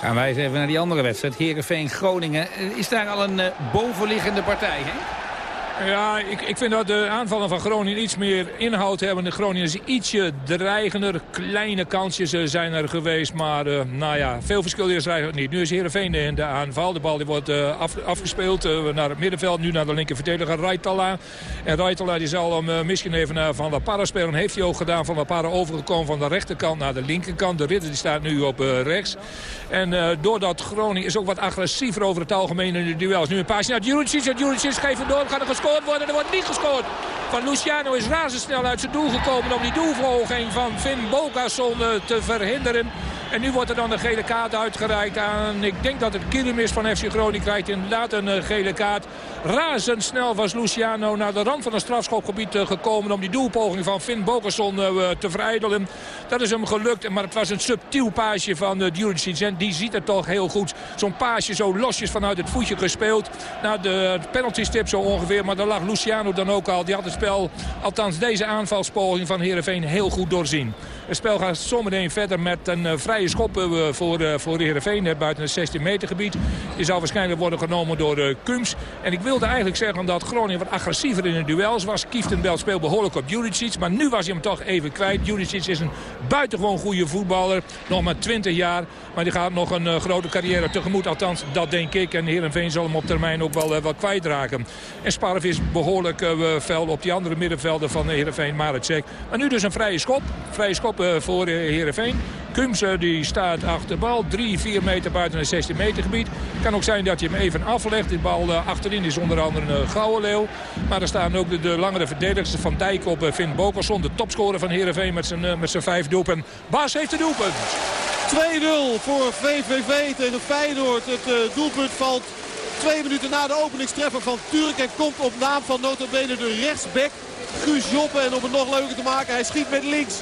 Gaan wij eens even naar die andere wedstrijd. Heerenveen-Groningen. Is daar al een uh, bovenliggende partij, hè? Ja, ik, ik vind dat de aanvallen van Groningen iets meer inhoud hebben. De Groningen is ietsje dreigender. Kleine kansjes eh, zijn er geweest. Maar uh, nou ja, veel verschil is er eigenlijk niet. Nu is Heerenveen in de aanval. De bal die wordt af, afgespeeld naar het middenveld. Nu naar de linkerverdediger Raitala. En Raitala die zal hem misschien even naar Van La Parra spelen. Heeft hij ook gedaan. Van La Parra overgekomen van de rechterkant naar de linkerkant. De ridder die staat nu op rechts. En doordat Groningen is ook wat agressiever over het algemeen in de duels. Nu een paasje naar Djuricic. Djuricic geeft door. Gaat er gescoord worden. Er wordt niet gescoord. Van Luciano is razendsnel uit zijn doel gekomen om die doelverhoging van Finn Bogason te verhinderen. En nu wordt er dan een gele kaart uitgereikt aan, ik denk dat het Kirim is van FC Groningen. Krijgt inderdaad een gele kaart. Razendsnel was Luciano naar de rand van het strafschopgebied gekomen... om die doelpoging van Finn Bogason te verijdelen. Dat is hem gelukt, maar het was een subtiel paasje van Djuricic. En die ziet het toch heel goed. Zo'n paasje zo losjes vanuit het voetje gespeeld. Naar de penalty stip zo ongeveer. Maar daar lag Luciano dan ook al. Die had het spel, althans deze aanvalspoging van Heerenveen, heel goed doorzien. Het spel gaat zometeen verder met een vrije schop voor, voor Heerenveen. Buiten het 16 meter gebied. Die zal waarschijnlijk worden genomen door Kums. En ik wilde eigenlijk zeggen dat Groningen wat agressiever in de duels was. Kieftenbelt speelt behoorlijk op Juricic. Maar nu was hij hem toch even kwijt. Juricic is een buitengewoon goede voetballer. Nog maar 20 jaar. Maar die gaat nog een grote carrière tegemoet. Althans, dat denk ik. En Heerenveen zal hem op termijn ook wel, wel kwijtraken. En Sparf is behoorlijk fel op die andere middenvelden van Heerenveen. Maracek. Maar nu dus een vrije schop. Vrije schop voor Heerenveen. Kums die staat achter de bal. 3, 4 meter buiten het 16 meter gebied. kan ook zijn dat hij hem even aflegt. De bal achterin is onder andere een gouden leeuw. Maar er staan ook de, langere verdedigers van Dijk op Finn Bokerson. De topscorer van Heerenveen met zijn, met zijn vijf doelpunten. Bas heeft de doelpunt. 2-0 voor VVV tegen Feyenoord. Het doelpunt valt twee minuten na de openingstreffer van Turk. En komt op naam van notabene de rechtsback Guus Joppen. En om het nog leuker te maken, hij schiet met links.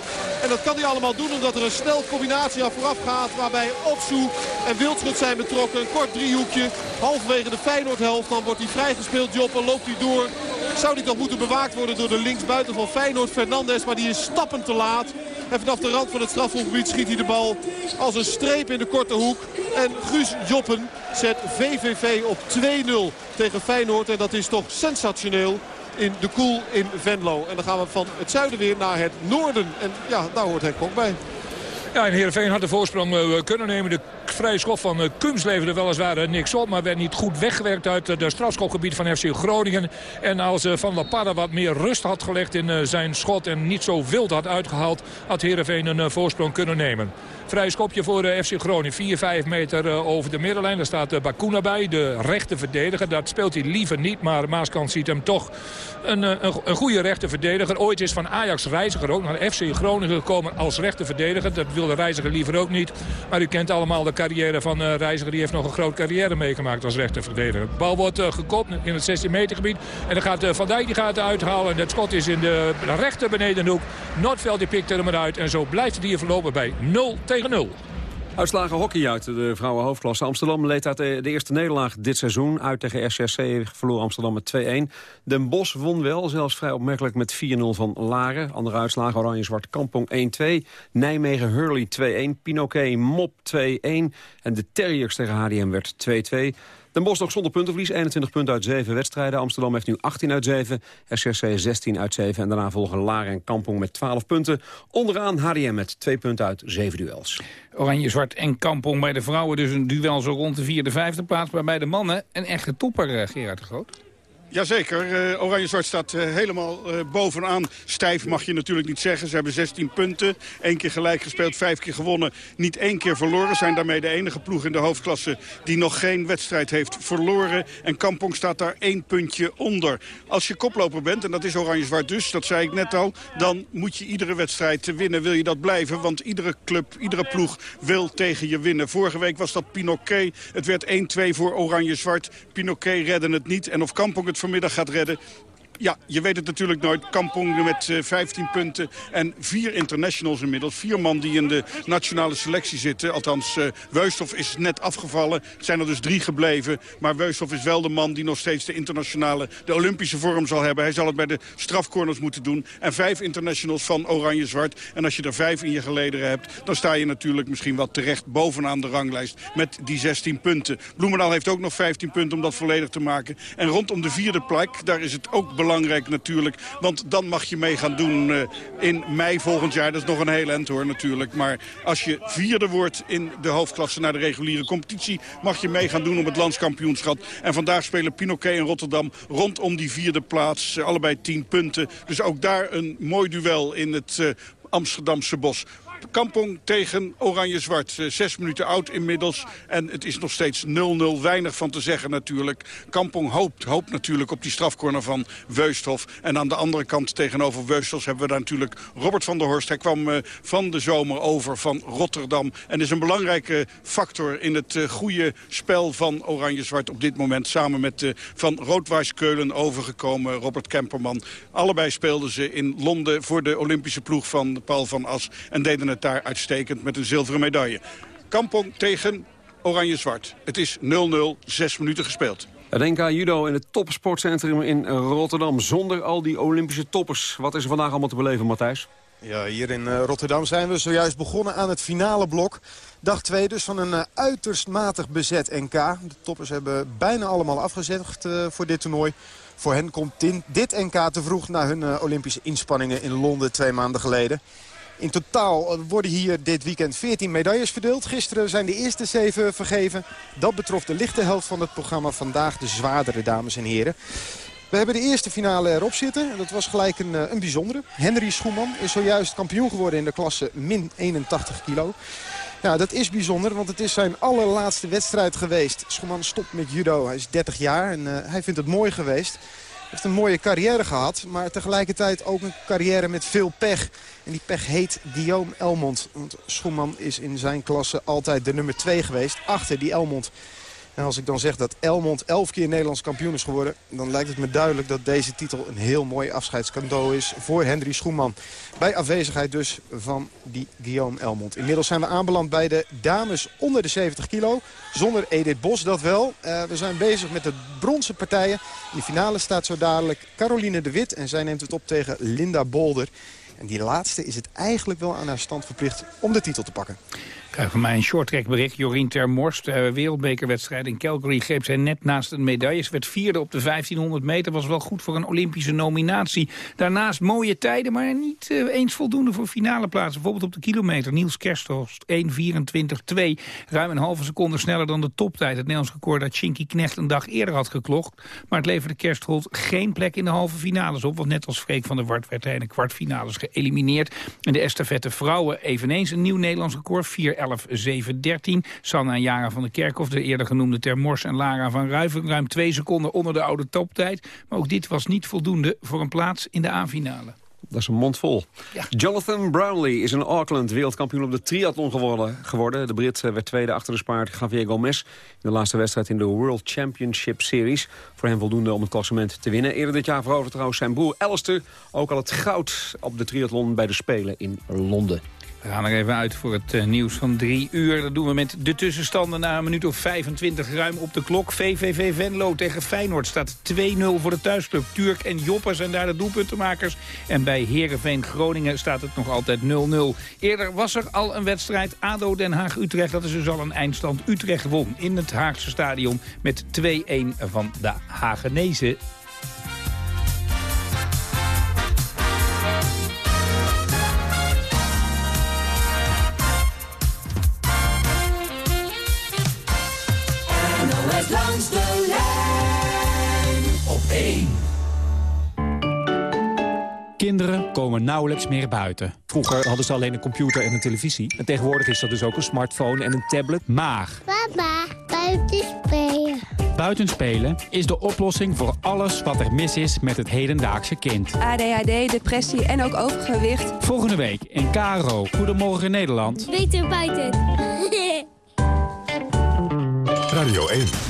En dat kan hij allemaal doen omdat er een snel combinatie aan vooraf gaat. Waarbij Otsu en Wildschut zijn betrokken. Een kort driehoekje. Halverwege de Feyenoord-helft. Dan wordt hij vrijgespeeld. Joppen loopt hij door. Zou die toch moeten bewaakt worden door de linksbuiten van Feyenoord Fernandes. Maar die is stappend te laat. En vanaf de rand van het strafhofgebied schiet hij de bal als een streep in de korte hoek. En Guus Joppen zet VVV op 2-0 tegen Feyenoord. En dat is toch sensationeel in de Koel in Venlo. En dan gaan we van het zuiden weer naar het noorden. En ja, daar hoort Henk Kok bij. Ja, en Heerenveen had de voorsprong uh, kunnen nemen. De vrije schop van uh, Kums leverde weliswaar uh, niks op. Maar werd niet goed weggewerkt uit de strafschopgebied van FC Groningen. En als Van La Parra wat meer rust had gelegd in zijn schot... en niet zo wild had uitgehaald... had Heerenveen een voorsprong kunnen nemen. Vrij schopje voor de FC Groningen. 4-5 meter over de middenlijn. Daar staat Bakuna bij, de rechte verdediger. Dat speelt hij liever niet, maar Maaskant ziet hem toch een, een, goede rechte verdediger. Ooit is van Ajax Reiziger ook naar FC Groningen gekomen als rechte verdediger. Dat wilde Reiziger liever ook niet. Maar u kent allemaal de carrière van Reiziger. Die heeft nog een grote carrière meegemaakt als rechte verdediger. De bal wordt gekopt in het 16 meter gebied. En dan gaat Van Dijk die gaat uithalen. En het schot is in de rechter benedenhoek. Noordveld die pikt er maar uit. En zo blijft het hier verlopen bij 0 tegen 0. Uitslagen hockey uit de vrouwenhoofdklasse. Amsterdam leed uit de, de eerste nederlaag dit seizoen. Uit tegen RCC verloor Amsterdam met 2-1. Den Bosch won wel, zelfs vrij opmerkelijk met 4-0 van Laren. Andere uitslagen Oranje-Zwart Kampong 1-2. Nijmegen Hurley 2-1. Pinoquet Mop 2-1. En de Terriers tegen HDM werd 2-2. Den Bosch nog zonder puntenverlies, 21 punten uit 7 wedstrijden. Amsterdam heeft nu 18 uit 7, SRC 16 uit 7. En daarna volgen Laren en Kampong met 12 punten. Onderaan HDM met 2 punten uit 7 duels. Oranje, Zwart en Kampong bij de vrouwen dus een duel zo rond de vierde, vijfde plaats. Maar bij de mannen een echte topper, eh, Gerard de Groot. Jazeker, uh, Oranje-Zwart staat uh, helemaal uh, bovenaan. Stijf mag je natuurlijk niet zeggen. Ze hebben 16 punten. Eén keer gelijk gespeeld, vijf keer gewonnen. Niet één keer verloren. Zijn daarmee de enige ploeg in de hoofdklasse die nog geen wedstrijd heeft verloren. En Kampong staat daar één puntje onder. Als je koploper bent, en dat is Oranje-Zwart dus, dat zei ik net al... dan moet je iedere wedstrijd winnen, wil je dat blijven. Want iedere club, iedere ploeg wil tegen je winnen. Vorige week was dat Pinoquet. Het werd 1-2 voor Oranje-Zwart. Pinoquet redde het niet. En of Kampong het vanmiddag gaat redden. Ja, je weet het natuurlijk nooit. Kampong met uh, 15 punten en vier internationals inmiddels. Vier man die in de nationale selectie zitten. Althans, uh, is net afgevallen. Het zijn er dus drie gebleven. Maar Weusthof is wel de man die nog steeds de internationale, de Olympische vorm zal hebben. Hij zal het bij de strafcorners moeten doen. En vijf internationals van Oranje-Zwart. En als je er vijf in je gelederen hebt, dan sta je natuurlijk misschien wat terecht bovenaan de ranglijst. Met die 16 punten. Bloemendaal heeft ook nog 15 punten om dat volledig te maken. En rondom de vierde plek, daar is het ook belangrijk belangrijk natuurlijk. Want dan mag je mee gaan doen uh, in mei volgend jaar. Dat is nog een heel eind hoor natuurlijk. Maar als je vierde wordt in de hoofdklasse naar de reguliere competitie... mag je mee gaan doen om het landskampioenschap. En vandaag spelen Pinoquet en Rotterdam rondom die vierde plaats. Uh, allebei tien punten. Dus ook daar een mooi duel in het uh, Amsterdamse bos. Kampong tegen Oranje-Zwart. Uh, zes minuten oud inmiddels. En het is nog steeds 0-0. Weinig van te zeggen natuurlijk. Kampong hoopt, hoopt natuurlijk op die strafcorner van Weusthof. En aan de andere kant tegenover Weusthof hebben we daar natuurlijk Robert van der Horst. Hij kwam uh, van de zomer over van Rotterdam. En is een belangrijke factor in het uh, goede spel van Oranje-Zwart op dit moment. Samen met van Roodwijs Keulen overgekomen Robert Kemperman. Allebei speelden ze in Londen voor de Olympische ploeg van Paul van As. En deden het daar uitstekend met een zilveren medaille. Kampong tegen Oranje-Zwart. Het is 0-0, zes minuten gespeeld. Het NK Judo in het topsportcentrum in Rotterdam. Zonder al die Olympische toppers. Wat is er vandaag allemaal te beleven, Matthijs? Ja, hier in uh, Rotterdam zijn we zojuist begonnen aan het finale blok. Dag 2 dus van een uh, uiterst matig bezet NK. De toppers hebben bijna allemaal afgezegd uh, voor dit toernooi. Voor hen komt dit NK te vroeg na hun Olympische inspanningen in Londen twee maanden geleden. In totaal worden hier dit weekend 14 medailles verdeeld. Gisteren zijn de eerste zeven vergeven. Dat betrof de lichte helft van het programma. Vandaag de zwaardere, dames en heren. We hebben de eerste finale erop zitten. Dat was gelijk een, een bijzondere. Henry Schoeman is zojuist kampioen geworden in de klasse min 81 kilo. Ja, dat is bijzonder, want het is zijn allerlaatste wedstrijd geweest. Schoeman stopt met judo. Hij is 30 jaar en uh, hij vindt het mooi geweest heeft een mooie carrière gehad. Maar tegelijkertijd ook een carrière met veel pech. En die pech heet Guillaume Elmond. Want Schoeman is in zijn klasse altijd de nummer 2 geweest. Achter die Elmond. En als ik dan zeg dat Elmond elf keer Nederlands kampioen is geworden... dan lijkt het me duidelijk dat deze titel een heel mooi afscheidscadeau is voor Hendry Schoeman. Bij afwezigheid dus van die Guillaume Elmond. Inmiddels zijn we aanbeland bij de dames onder de 70 kilo. Zonder Edith Bos dat wel. Uh, we zijn bezig met de bronzen partijen. In de finale staat zo dadelijk Caroline de Wit. En zij neemt het op tegen Linda Bolder. En die laatste is het eigenlijk wel aan haar stand verplicht om de titel te pakken. Krijgen van mij een shorttrack bericht. Jorien Termorst, uh, wereldbekerwedstrijd in Calgary... greep zij net naast een medaille. Ze werd vierde op de 1500 meter. Was wel goed voor een Olympische nominatie. Daarnaast mooie tijden, maar niet uh, eens voldoende voor finale plaatsen. Bijvoorbeeld op de kilometer. Niels Kersthorst, 1.24.2. Ruim een halve seconde sneller dan de toptijd. Het Nederlands record dat Chinky Knecht een dag eerder had geklokt. Maar het leverde Kerstholt geen plek in de halve finales op. Want net als Freek van der Wart werd hij in de kwartfinales geëlimineerd. En de estafette vrouwen eveneens een nieuw Nederlands record. 4 11 7 13. Sanna en Jara van de Kerkhof, de eerder genoemde Termors en Lara van Ruiven... ruim twee seconden onder de oude toptijd. Maar ook dit was niet voldoende voor een plaats in de A-finale. Dat is een mond vol. Ja. Jonathan Brownlee is in Auckland wereldkampioen op de triathlon geworden. geworden. De Brit werd tweede achter de spaart Javier Gomez... in de laatste wedstrijd in de World Championship Series. Voor hem voldoende om het klassement te winnen. Eerder dit jaar veroverde trouwens zijn broer Alistair... ook al het goud op de triathlon bij de Spelen in Londen. We gaan er even uit voor het eh, nieuws van drie uur. Dat doen we met de tussenstanden na een minuut of 25 ruim op de klok. VVV Venlo tegen Feyenoord staat 2-0 voor de thuisclub. Turk en Jopper zijn daar de doelpuntenmakers. En bij Herenveen Groningen staat het nog altijd 0-0. Eerder was er al een wedstrijd ADO Den Haag-Utrecht. Dat is dus al een eindstand. Utrecht won in het Haagse stadion met 2-1 van de Hagenezen. Langs de lijn op 1. Kinderen komen nauwelijks meer buiten. Vroeger hadden ze alleen een computer en een televisie. En tegenwoordig is dat dus ook een smartphone en een tablet. Maar Papa, buiten spelen. buitenspelen is de oplossing voor alles wat er mis is met het hedendaagse kind. ADHD, depressie en ook overgewicht. Volgende week in KRO Goedemorgen Nederland. Beter buiten. Radio 1.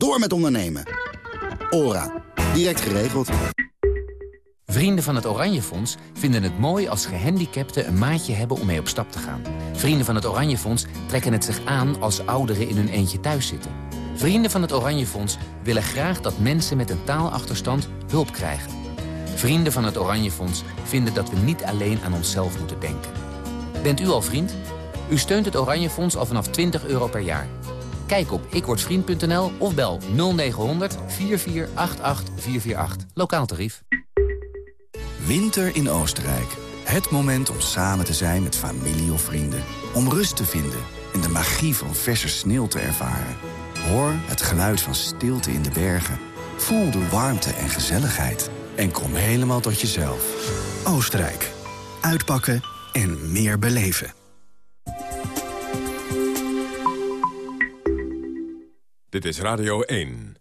door met ondernemen. Ora, direct geregeld. Vrienden van het Oranje Fonds vinden het mooi als gehandicapten een maatje hebben om mee op stap te gaan. Vrienden van het Oranje Fonds trekken het zich aan als ouderen in hun eentje thuis zitten. Vrienden van het Oranje Fonds willen graag dat mensen met een taalachterstand hulp krijgen. Vrienden van het Oranje Fonds vinden dat we niet alleen aan onszelf moeten denken. Bent u al vriend? U steunt het Oranje Fonds al vanaf 20 euro per jaar. Kijk op ikwordvriend.nl of bel 0900 4488 448. Lokaal tarief. Winter in Oostenrijk. Het moment om samen te zijn met familie of vrienden. Om rust te vinden en de magie van verse sneeuw te ervaren. Hoor het geluid van stilte in de bergen. Voel de warmte en gezelligheid. En kom helemaal tot jezelf. Oostenrijk. Uitpakken en meer beleven. Dit is Radio 1.